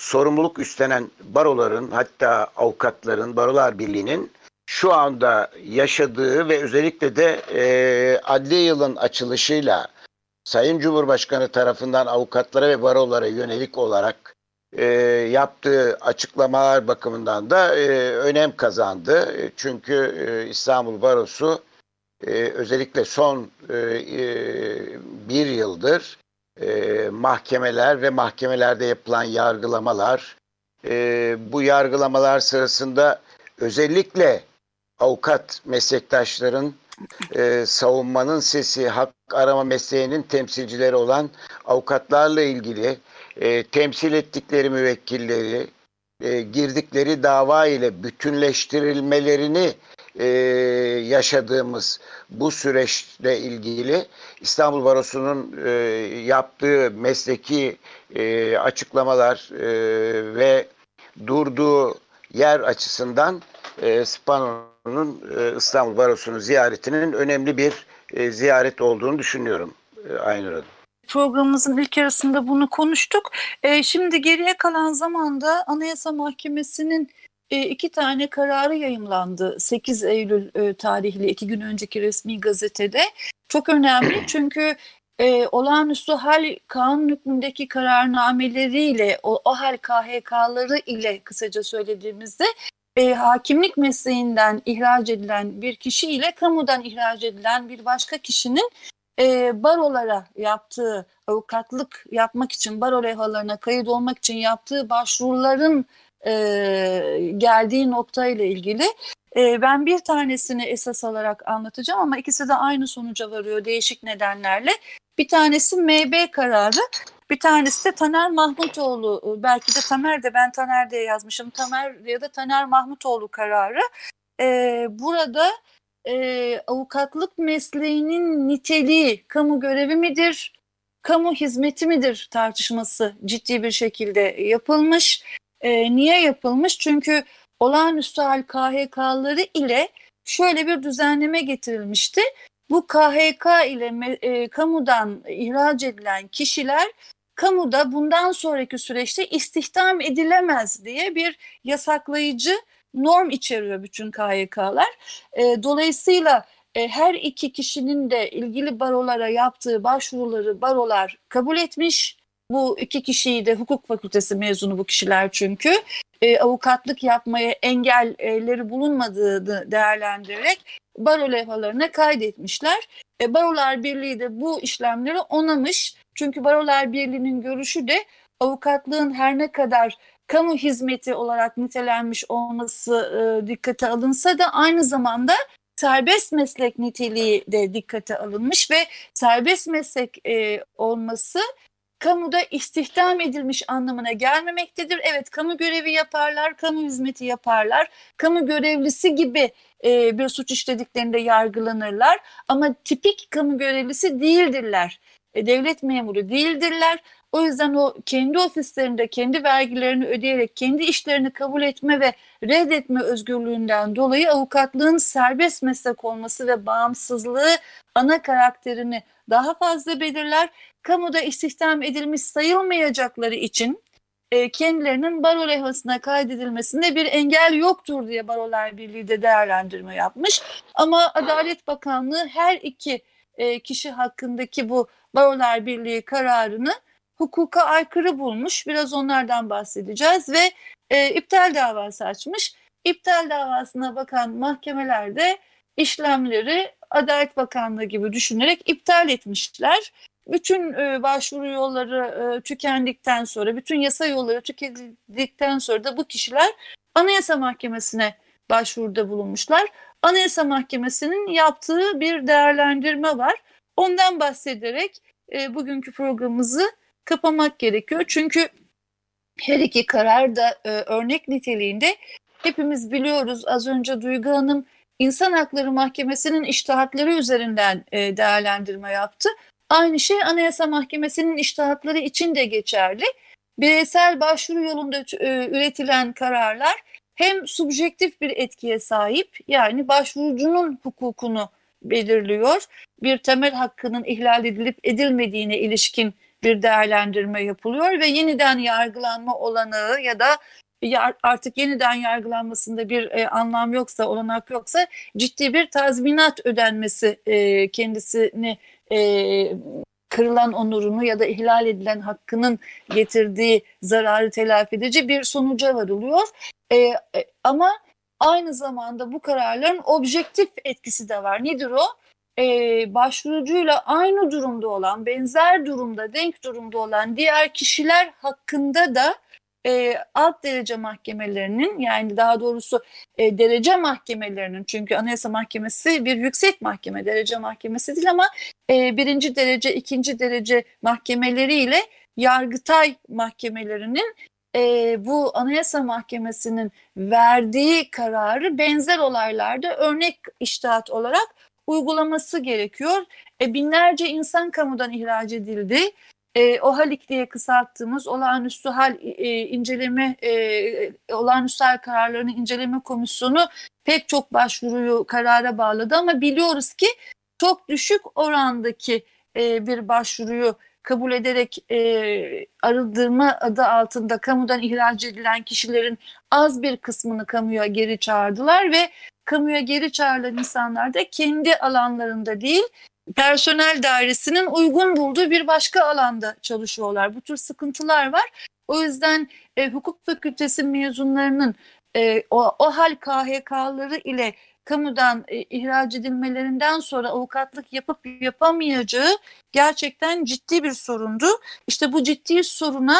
sorumluluk üstlenen baroların hatta avukatların, barolar birliğinin şu anda yaşadığı ve özellikle de e, adli yılın açılışıyla Sayın Cumhurbaşkanı tarafından avukatlara ve barolara yönelik olarak e, yaptığı açıklamalar bakımından da e, önem kazandı. E, Çünkü e, İstanbul Barosu e, özellikle son e, e, bir yıldır e, mahkemeler ve mahkemelerde yapılan yargılamalar, e, bu yargılamalar sırasında özellikle avukat meslektaşların e, savunmanın sesi, hak arama mesleğinin temsilcileri olan avukatlarla ilgili e, temsil ettikleri müvekkilleri e, girdikleri dava ile bütünleştirilmelerini e, yaşadığımız bu süreçle ilgili İstanbul Barosu'nun e, yaptığı mesleki e, açıklamalar e, ve durduğu yer açısından e, Spano'nun e, İstanbul Barosu'nun ziyaretinin önemli bir e, ziyaret olduğunu düşünüyorum e, Aynur Hanım programımızın ilk yarısında bunu konuştuk. E, şimdi geriye kalan zamanda Anayasa Mahkemesi'nin e, iki tane kararı yayımlandı. 8 Eylül e, tarihli iki gün önceki resmi gazetede. Çok önemli çünkü e, olağanüstü hal kanun hükmündeki kararnameleriyle o, o hal KHK'ları ile kısaca söylediğimizde e, hakimlik mesleğinden ihraç edilen bir kişi ile kamudan ihraç edilen bir başka kişinin e, barolara yaptığı avukatlık yapmak için baro levhalarına kayıt olmak için yaptığı başvuruların e, geldiği nokta ile ilgili e, ben bir tanesini esas alarak anlatacağım ama ikisi de aynı sonuca varıyor değişik nedenlerle. Bir tanesi MB kararı, bir tanesi de Taner Mahmutoğlu. Belki de Tamer de ben Taner diye yazmışım. Tamer ya da Taner Mahmutoğlu kararı. E, burada e, avukatlık mesleğinin niteliği kamu görevi midir, kamu hizmeti midir tartışması ciddi bir şekilde yapılmış. E, niye yapılmış? Çünkü olağanüstü hal KHK'ları ile şöyle bir düzenleme getirilmişti. Bu KHK ile e, kamudan ihraç edilen kişiler kamuda bundan sonraki süreçte istihdam edilemez diye bir yasaklayıcı norm içeriyor bütün KYK'lar. E, dolayısıyla e, her iki kişinin de ilgili barolara yaptığı başvuruları barolar kabul etmiş. Bu iki kişiyi de hukuk fakültesi mezunu bu kişiler çünkü. E, avukatlık yapmaya engelleri bulunmadığını değerlendirerek baro levhalarına kaydetmişler. E, Barolar Birliği de bu işlemleri onamış. Çünkü Barolar Birliği'nin görüşü de avukatlığın her ne kadar kamu hizmeti olarak nitelenmiş olması e, dikkate alınsa da aynı zamanda serbest meslek niteliği de dikkate alınmış ve serbest meslek e, olması kamuda istihdam edilmiş anlamına gelmemektedir. Evet kamu görevi yaparlar, kamu hizmeti yaparlar, kamu görevlisi gibi e, bir suç işlediklerinde yargılanırlar ama tipik kamu görevlisi değildirler. E, devlet memuru değildirler. O yüzden o kendi ofislerinde kendi vergilerini ödeyerek kendi işlerini kabul etme ve reddetme özgürlüğünden dolayı avukatlığın serbest meslek olması ve bağımsızlığı ana karakterini daha fazla belirler. Kamuda istihdam edilmiş sayılmayacakları için e, kendilerinin baro levhasına kaydedilmesinde bir engel yoktur diye Barolar Birliği de değerlendirme yapmış. Ama Adalet Bakanlığı her iki e, kişi hakkındaki bu Barolar Birliği kararını hukuka aykırı bulmuş. Biraz onlardan bahsedeceğiz ve e, iptal davası açmış. İptal davasına bakan mahkemelerde işlemleri Adalet Bakanlığı gibi düşünerek iptal etmişler. Bütün e, başvuru yolları e, tükendikten sonra, bütün yasa yolları tükendikten sonra da bu kişiler Anayasa Mahkemesi'ne başvuruda bulunmuşlar. Anayasa Mahkemesi'nin yaptığı bir değerlendirme var. Ondan bahsederek e, bugünkü programımızı kapamak gerekiyor. Çünkü her iki karar da e, örnek niteliğinde hepimiz biliyoruz az önce Duygu Hanım İnsan Hakları Mahkemesi'nin iştahatları üzerinden e, değerlendirme yaptı. Aynı şey Anayasa Mahkemesi'nin iştahatları için de geçerli. Bireysel başvuru yolunda e, üretilen kararlar hem subjektif bir etkiye sahip yani başvurucunun hukukunu belirliyor. Bir temel hakkının ihlal edilip edilmediğine ilişkin bir değerlendirme yapılıyor ve yeniden yargılanma olanağı ya da artık yeniden yargılanmasında bir e, anlam yoksa, olanak yoksa ciddi bir tazminat ödenmesi e, kendisini e, kırılan onurunu ya da ihlal edilen hakkının getirdiği zararı telafi edici bir sonuca varılıyor. E, e, ama aynı zamanda bu kararların objektif etkisi de var. Nedir o? e, başvurucuyla aynı durumda olan, benzer durumda, denk durumda olan diğer kişiler hakkında da e, alt derece mahkemelerinin yani daha doğrusu e, derece mahkemelerinin çünkü Anayasa Mahkemesi bir yüksek mahkeme derece mahkemesi değil ama e, birinci derece ikinci derece mahkemeleriyle Yargıtay mahkemelerinin e, bu Anayasa Mahkemesi'nin verdiği kararı benzer olaylarda örnek iştahat olarak uygulaması gerekiyor. E, binlerce insan kamudan ihraç edildi. E, OHALİK diye kısalttığımız olağanüstü hal e, inceleme e, olağanüstü hal kararlarını inceleme komisyonu pek çok başvuruyu karara bağladı ama biliyoruz ki çok düşük orandaki e, bir başvuruyu kabul ederek e, arındırma adı altında kamudan ihraç edilen kişilerin az bir kısmını kamuya geri çağırdılar ve kamuya geri çağrılan insanlar da kendi alanlarında değil personel dairesinin uygun bulduğu bir başka alanda çalışıyorlar. Bu tür sıkıntılar var. O yüzden e, hukuk fakültesi mezunlarının e, o, o hal KHK'ları ile kamudan e, ihraç edilmelerinden sonra avukatlık yapıp yapamayacağı gerçekten ciddi bir sorundu. İşte bu ciddi soruna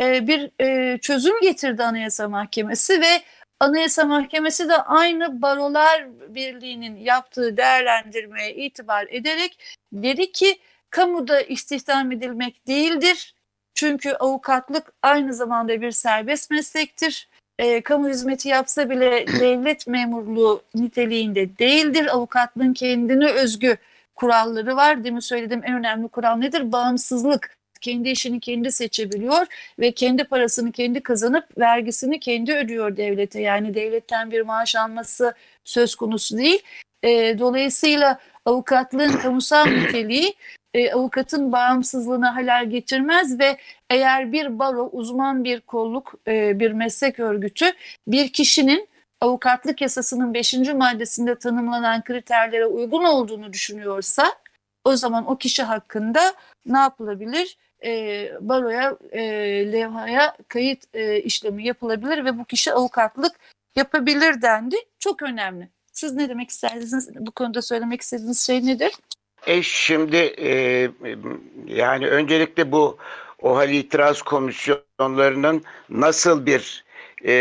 e, bir e, çözüm getirdi Anayasa Mahkemesi ve Anayasa Mahkemesi de aynı Barolar Birliği'nin yaptığı değerlendirmeye itibar ederek dedi ki kamuda istihdam edilmek değildir. Çünkü avukatlık aynı zamanda bir serbest meslektir. E, kamu hizmeti yapsa bile devlet memurluğu niteliğinde değildir. Avukatlığın kendine özgü kuralları var. Demin söylediğim en önemli kural nedir? Bağımsızlık kendi işini kendi seçebiliyor ve kendi parasını kendi kazanıp vergisini kendi ödüyor devlete. Yani devletten bir maaş alması söz konusu değil. E, dolayısıyla avukatlığın kamusal niteliği e, avukatın bağımsızlığını halal getirmez ve eğer bir baro, uzman bir kolluk, e, bir meslek örgütü bir kişinin avukatlık yasasının 5. maddesinde tanımlanan kriterlere uygun olduğunu düşünüyorsa o zaman o kişi hakkında ne yapılabilir? E, baroya, e, levhaya kayıt e, işlemi yapılabilir ve bu kişi avukatlık yapabilir dendi. Çok önemli. Siz ne demek istersiniz? Bu konuda söylemek istediğiniz şey nedir? E şimdi e, yani öncelikle bu OHAL itiraz komisyonlarının nasıl bir e,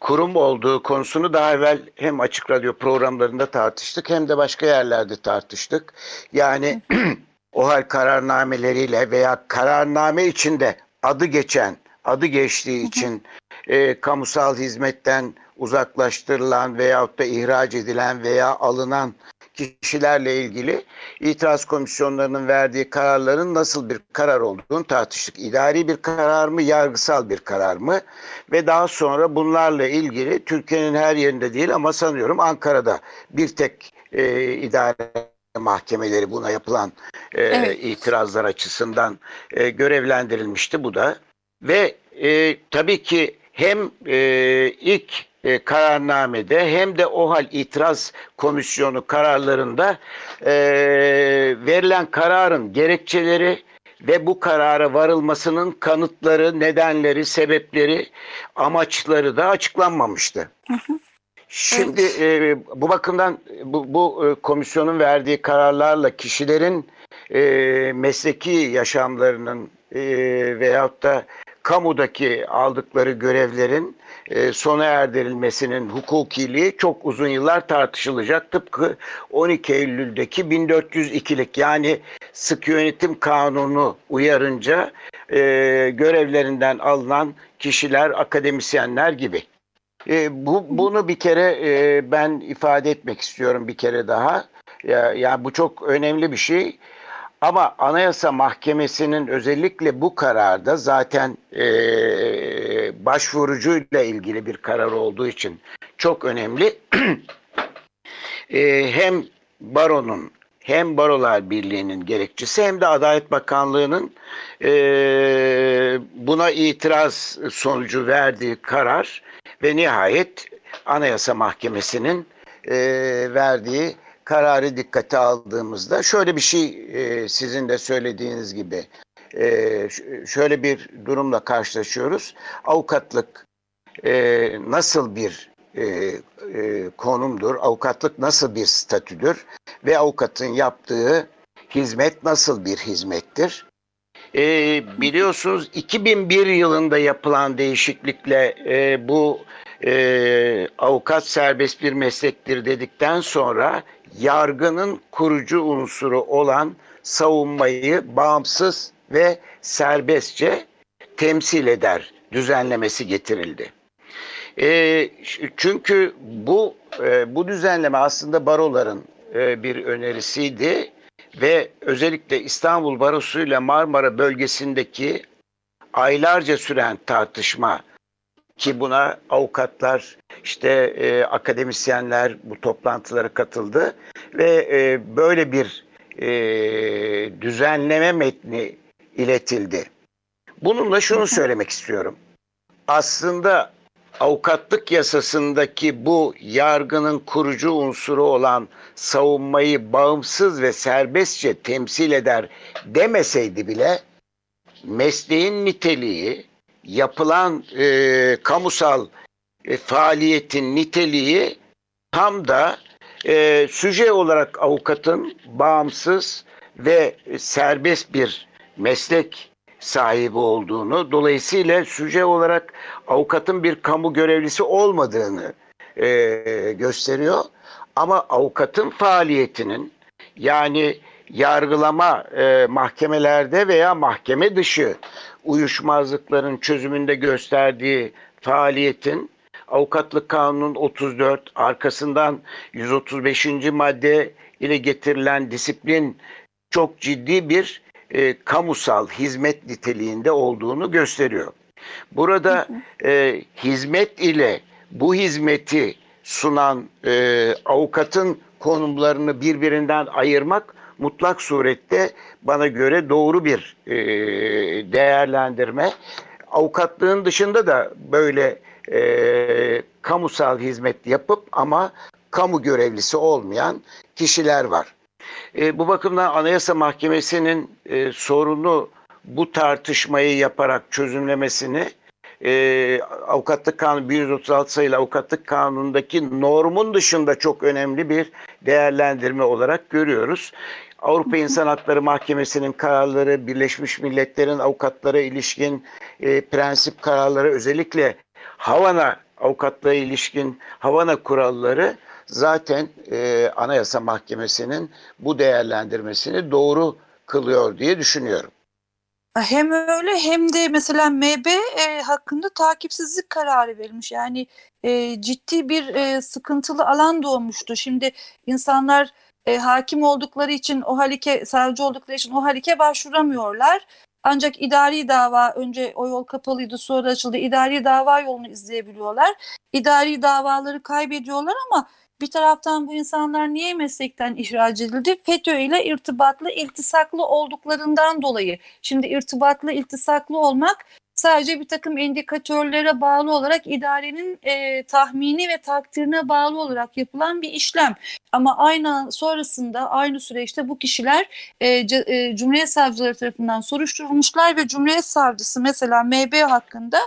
kurum olduğu konusunu daha evvel hem açık radyo programlarında tartıştık hem de başka yerlerde tartıştık. Yani OHAL kararnameleriyle veya kararname içinde adı geçen, adı geçtiği için e, kamusal hizmetten uzaklaştırılan veyahut da ihraç edilen veya alınan kişilerle ilgili itiraz komisyonlarının verdiği kararların nasıl bir karar olduğunu tartıştık. İdari bir karar mı, yargısal bir karar mı? Ve daha sonra bunlarla ilgili Türkiye'nin her yerinde değil ama sanıyorum Ankara'da bir tek e, idare mahkemeleri buna yapılan e, evet. itirazlar açısından e, görevlendirilmişti bu da. Ve e, tabii ki hem e, ilk e, kararnamede hem de OHAL itiraz komisyonu kararlarında e, verilen kararın gerekçeleri ve bu karara varılmasının kanıtları, nedenleri, sebepleri, amaçları da açıklanmamıştı. Hı hı. Şimdi e, bu bakımdan bu, bu e, komisyonun verdiği kararlarla kişilerin e, mesleki yaşamlarının e, veyahut da kamudaki aldıkları görevlerin e, sona erdirilmesinin hukukiliği çok uzun yıllar tartışılacak. Tıpkı 12 Eylül'deki 1402'lik yani sık yönetim kanunu uyarınca e, görevlerinden alınan kişiler, akademisyenler gibi. E, bu bunu bir kere e, ben ifade etmek istiyorum bir kere daha. Ya, ya bu çok önemli bir şey. Ama Anayasa Mahkemesi'nin özellikle bu kararda zaten e, başvurucuyla ilgili bir karar olduğu için çok önemli. e, hem baronun hem Barolar Birliği'nin gerekçesi hem de Adalet Bakanlığı'nın e, buna itiraz sonucu verdiği karar ve nihayet Anayasa Mahkemesi'nin e, verdiği kararı dikkate aldığımızda şöyle bir şey e, sizin de söylediğiniz gibi e, şöyle bir durumla karşılaşıyoruz. Avukatlık e, nasıl bir e, e, konumdur, avukatlık nasıl bir statüdür ve avukatın yaptığı hizmet nasıl bir hizmettir? E, biliyorsunuz 2001 yılında yapılan değişiklikle e, bu e, avukat serbest bir meslektir dedikten sonra yargının kurucu unsuru olan savunmayı bağımsız ve serbestçe temsil eder düzenlemesi getirildi. E, çünkü bu e, bu düzenleme aslında baroların e, bir önerisiydi ve özellikle İstanbul Barosu ile Marmara bölgesindeki aylarca süren tartışma ki buna avukatlar işte e, akademisyenler bu toplantılara katıldı ve e, böyle bir e, düzenleme metni iletildi. Bununla şunu söylemek istiyorum. Aslında avukatlık yasasındaki bu yargının kurucu unsuru olan savunmayı bağımsız ve serbestçe temsil eder demeseydi bile mesleğin niteliği, yapılan e, kamusal e, faaliyetin niteliği tam da e, süje olarak avukatın bağımsız ve serbest bir meslek sahibi olduğunu, dolayısıyla süje olarak avukatın bir kamu görevlisi olmadığını e, gösteriyor. Ama avukatın faaliyetinin yani yargılama e, mahkemelerde veya mahkeme dışı uyuşmazlıkların çözümünde gösterdiği faaliyetin Avukatlık Kanunu'nun 34 arkasından 135. madde ile getirilen disiplin çok ciddi bir e, kamusal hizmet niteliğinde olduğunu gösteriyor. Burada e, hizmet ile bu hizmeti sunan e, avukatın konumlarını birbirinden ayırmak mutlak surette bana göre doğru bir e, değerlendirme. Avukatlığın dışında da böyle e, kamusal hizmet yapıp ama kamu görevlisi olmayan kişiler var. E, bu bakımdan Anayasa Mahkemesi'nin e, sorunu bu tartışmayı yaparak çözümlemesini e, Avukatlık Kanunu 136 sayılı Avukatlık Kanunu'ndaki normun dışında çok önemli bir değerlendirme olarak görüyoruz. Avrupa İnsan Hakları Mahkemesi'nin kararları, Birleşmiş Milletler'in avukatlara ilişkin e, prensip kararları, özellikle Havana avukatlığa ilişkin Havana kuralları zaten e, Anayasa Mahkemesi'nin bu değerlendirmesini doğru kılıyor diye düşünüyorum. Hem öyle hem de mesela MB e, hakkında takipsizlik kararı verilmiş. Yani e, ciddi bir e, sıkıntılı alan doğmuştu. Şimdi insanlar e, hakim oldukları için o halike, savcı oldukları için o halike başvuramıyorlar. Ancak idari dava önce o yol kapalıydı sonra açıldı. İdari dava yolunu izleyebiliyorlar. İdari davaları kaybediyorlar ama bir taraftan bu insanlar niye meslekten ihraç edildi? FETÖ ile irtibatlı, iltisaklı olduklarından dolayı. Şimdi irtibatlı, iltisaklı olmak sadece bir takım indikatörlere bağlı olarak idarenin e, tahmini ve takdirine bağlı olarak yapılan bir işlem. Ama aynı sonrasında aynı süreçte bu kişiler e, e, Cumhuriyet Savcıları tarafından soruşturulmuşlar ve Cumhuriyet Savcısı mesela MB hakkında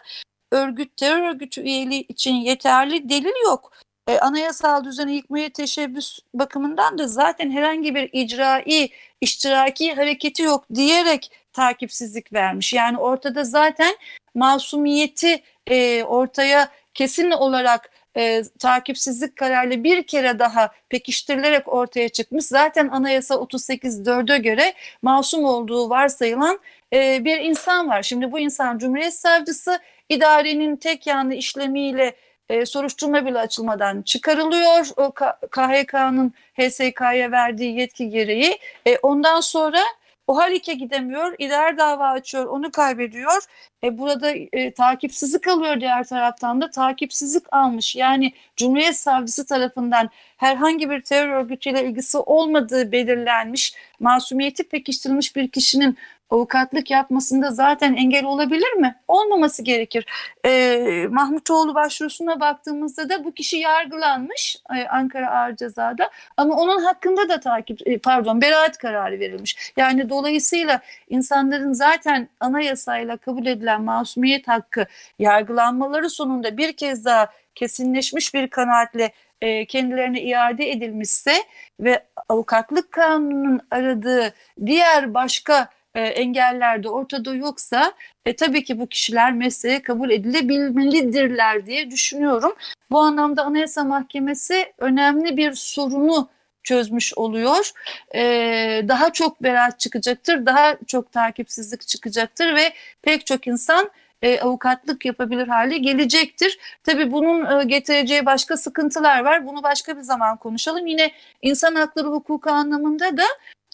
örgüt terör örgütü üyeliği için yeterli delil yok. E, anayasal düzeni yıkmaya teşebbüs bakımından da zaten herhangi bir icrai, iştiraki hareketi yok diyerek takipsizlik vermiş. Yani ortada zaten masumiyeti e, ortaya kesin olarak e, takipsizlik kararıyla bir kere daha pekiştirilerek ortaya çıkmış. Zaten Anayasa 38.4'e göre masum olduğu varsayılan e, bir insan var. Şimdi bu insan Cumhuriyet Savcısı idarenin tek yanlı işlemiyle e, soruşturma bile açılmadan çıkarılıyor. O KHK'nın HSK'ya verdiği yetki gereği. E, ondan sonra o halike gidemiyor, idare dava açıyor, onu kaybediyor. E, burada e, takipsizlik alıyor diğer taraftan da takipsizlik almış. Yani Cumhuriyet Savcısı tarafından herhangi bir terör örgütüyle ilgisi olmadığı belirlenmiş, masumiyeti pekiştirilmiş bir kişinin avukatlık yapmasında zaten engel olabilir mi? Olmaması gerekir. Ee, Mahmutoğlu başvurusuna baktığımızda da bu kişi yargılanmış e, Ankara Ağır Ceza'da ama onun hakkında da takip e, pardon beraat kararı verilmiş. Yani dolayısıyla insanların zaten anayasayla kabul edilen masumiyet hakkı yargılanmaları sonunda bir kez daha kesinleşmiş bir kanaatle e, kendilerine iade edilmişse ve avukatlık kanununun aradığı diğer başka e, engeller de ortada yoksa e, tabii ki bu kişiler mesleğe kabul edilebilmelidirler diye düşünüyorum. Bu anlamda Anayasa Mahkemesi önemli bir sorunu çözmüş oluyor. Ee, daha çok beraat çıkacaktır, daha çok takipsizlik çıkacaktır ve pek çok insan e, avukatlık yapabilir hale gelecektir. Tabii bunun e, getireceği başka sıkıntılar var. Bunu başka bir zaman konuşalım. Yine insan hakları hukuku anlamında da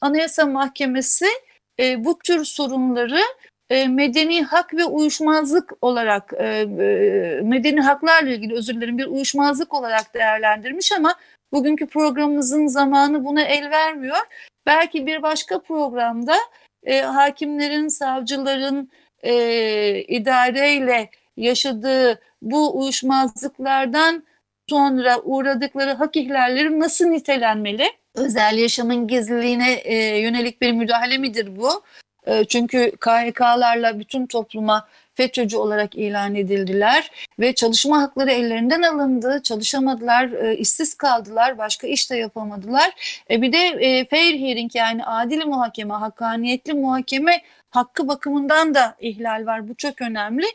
Anayasa Mahkemesi e, bu tür sorunları e, medeni hak ve uyuşmazlık olarak e, e, medeni haklarla ilgili özür dilerim bir uyuşmazlık olarak değerlendirmiş ama bugünkü programımızın zamanı buna el vermiyor. Belki bir başka programda e, hakimlerin, savcıların e, idareyle yaşadığı bu uyuşmazlıklardan sonra uğradıkları hak ihlalleri nasıl nitelenmeli? Özel yaşamın gizliliğine e, yönelik bir müdahale midir bu? E, çünkü KHK'larla bütün topluma FETÖ'cü olarak ilan edildiler ve çalışma hakları ellerinden alındı. Çalışamadılar, e, işsiz kaldılar, başka iş de yapamadılar. E, bir de e, fair hearing yani adil muhakeme, hakkaniyetli muhakeme hakkı bakımından da ihlal var. Bu çok önemli.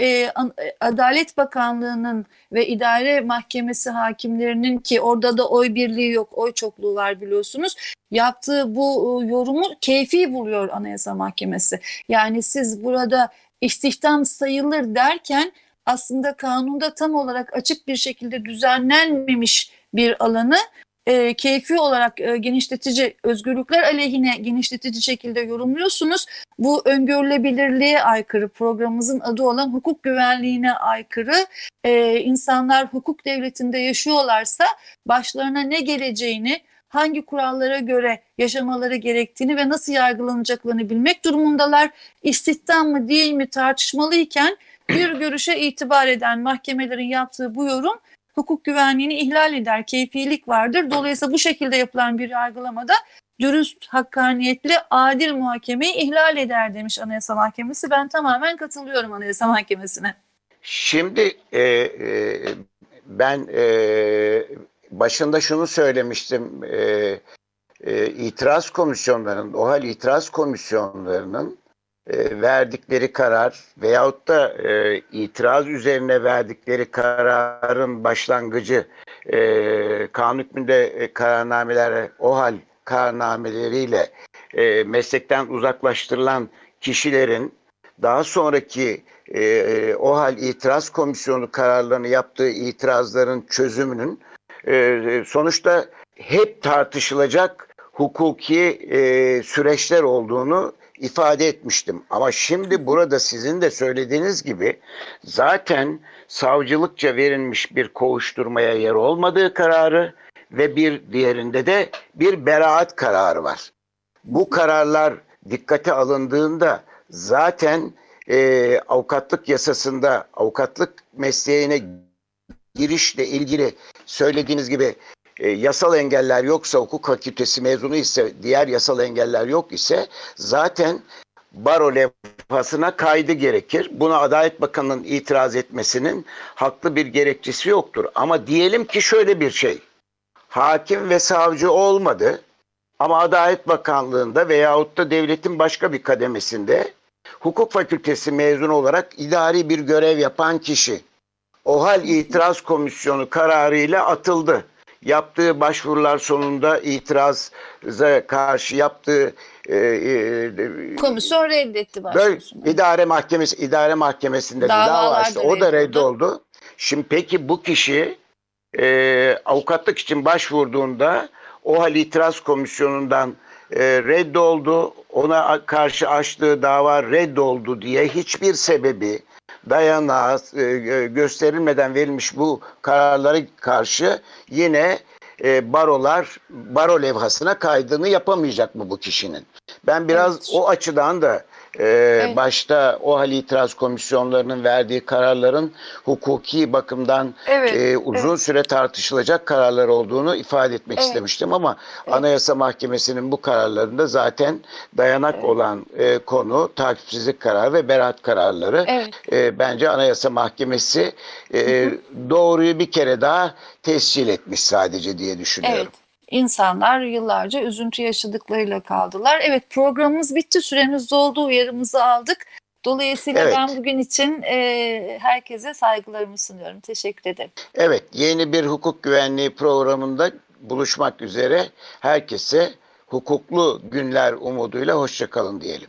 E, Adalet Bakanlığı'nın ve idare mahkemesi hakimlerinin ki orada da oy birliği yok, oy çokluğu var biliyorsunuz. Yaptığı bu yorumu keyfi buluyor Anayasa Mahkemesi. Yani siz burada istihdam sayılır derken aslında kanunda tam olarak açık bir şekilde düzenlenmemiş bir alanı e, keyfi olarak e, genişletici özgürlükler aleyhine genişletici şekilde yorumluyorsunuz. Bu öngörülebilirliğe aykırı programımızın adı olan hukuk güvenliğine aykırı. E, insanlar hukuk devletinde yaşıyorlarsa başlarına ne geleceğini hangi kurallara göre yaşamaları gerektiğini ve nasıl yargılanacaklarını bilmek durumundalar. İstihdam mı değil mi tartışmalıyken bir görüşe itibar eden mahkemelerin yaptığı bu yorum hukuk güvenliğini ihlal eder, keyfilik vardır. Dolayısıyla bu şekilde yapılan bir yargılamada dürüst, hakkaniyetli, adil muhakemeyi ihlal eder demiş Anayasa Mahkemesi. Ben tamamen katılıyorum Anayasa Mahkemesi'ne. Şimdi e, e, ben e, başında şunu söylemiştim. E, e, itiraz komisyonlarının, OHAL itiraz komisyonlarının e, verdikleri karar veyahut da e, itiraz üzerine verdikleri kararın başlangıcı e, kanun hükmünde e, kararnameler, OHAL kararnameleriyle e, meslekten uzaklaştırılan kişilerin daha sonraki e, e OHAL itiraz komisyonu kararlarını yaptığı itirazların çözümünün e, sonuçta hep tartışılacak hukuki e, süreçler olduğunu ifade etmiştim. Ama şimdi burada sizin de söylediğiniz gibi zaten savcılıkça verilmiş bir kovuşturmaya yer olmadığı kararı ve bir diğerinde de bir beraat kararı var. Bu kararlar dikkate alındığında zaten e, avukatlık yasasında avukatlık mesleğine girişle ilgili söylediğiniz gibi e, yasal engeller yoksa hukuk fakültesi mezunu ise diğer yasal engeller yok ise zaten baro levhasına kaydı gerekir. Buna Adalet Bakanı'nın itiraz etmesinin haklı bir gerekçesi yoktur. Ama diyelim ki şöyle bir şey. Hakim ve savcı olmadı ama Adalet Bakanlığı'nda veyahut da devletin başka bir kademesinde hukuk fakültesi mezunu olarak idari bir görev yapan kişi OHAL itiraz komisyonu kararıyla atıldı yaptığı başvurular sonunda itiraza karşı yaptığı e, e, komisyon reddetti başvurusunu. İdare mahkemesi idare mahkemesinde dava açtı. O da reddoldu. Şimdi peki bu kişi e, avukatlık için başvurduğunda o hal itiraz komisyonundan e, reddoldu. Ona karşı açtığı dava reddoldu diye hiçbir sebebi dayanağı e, gösterilmeden verilmiş bu kararlara karşı yine e, barolar baro levhasına kaydını yapamayacak mı bu kişinin? Ben biraz evet. o açıdan da e, evet. başta o hal itiraz komisyonlarının verdiği kararların hukuki bakımdan evet. e, uzun evet. süre tartışılacak kararlar olduğunu ifade etmek evet. istemiştim ama evet. Anayasa Mahkemesi'nin bu kararlarında zaten dayanak evet. olan e, konu takipsizlik kararı ve beraat kararları. Evet. E, bence Anayasa Mahkemesi e, doğruyu bir kere daha tescil etmiş sadece diye düşünüyorum. Evet. İnsanlar yıllarca üzüntü yaşadıklarıyla kaldılar. Evet programımız bitti, süremiz doldu, uyarımızı aldık. Dolayısıyla Evet. ben bugün için e, herkese saygılarımı sunuyorum. Teşekkür ederim. Evet, yeni bir hukuk güvenliği programında buluşmak üzere herkese hukuklu günler umuduyla hoşçakalın diyelim.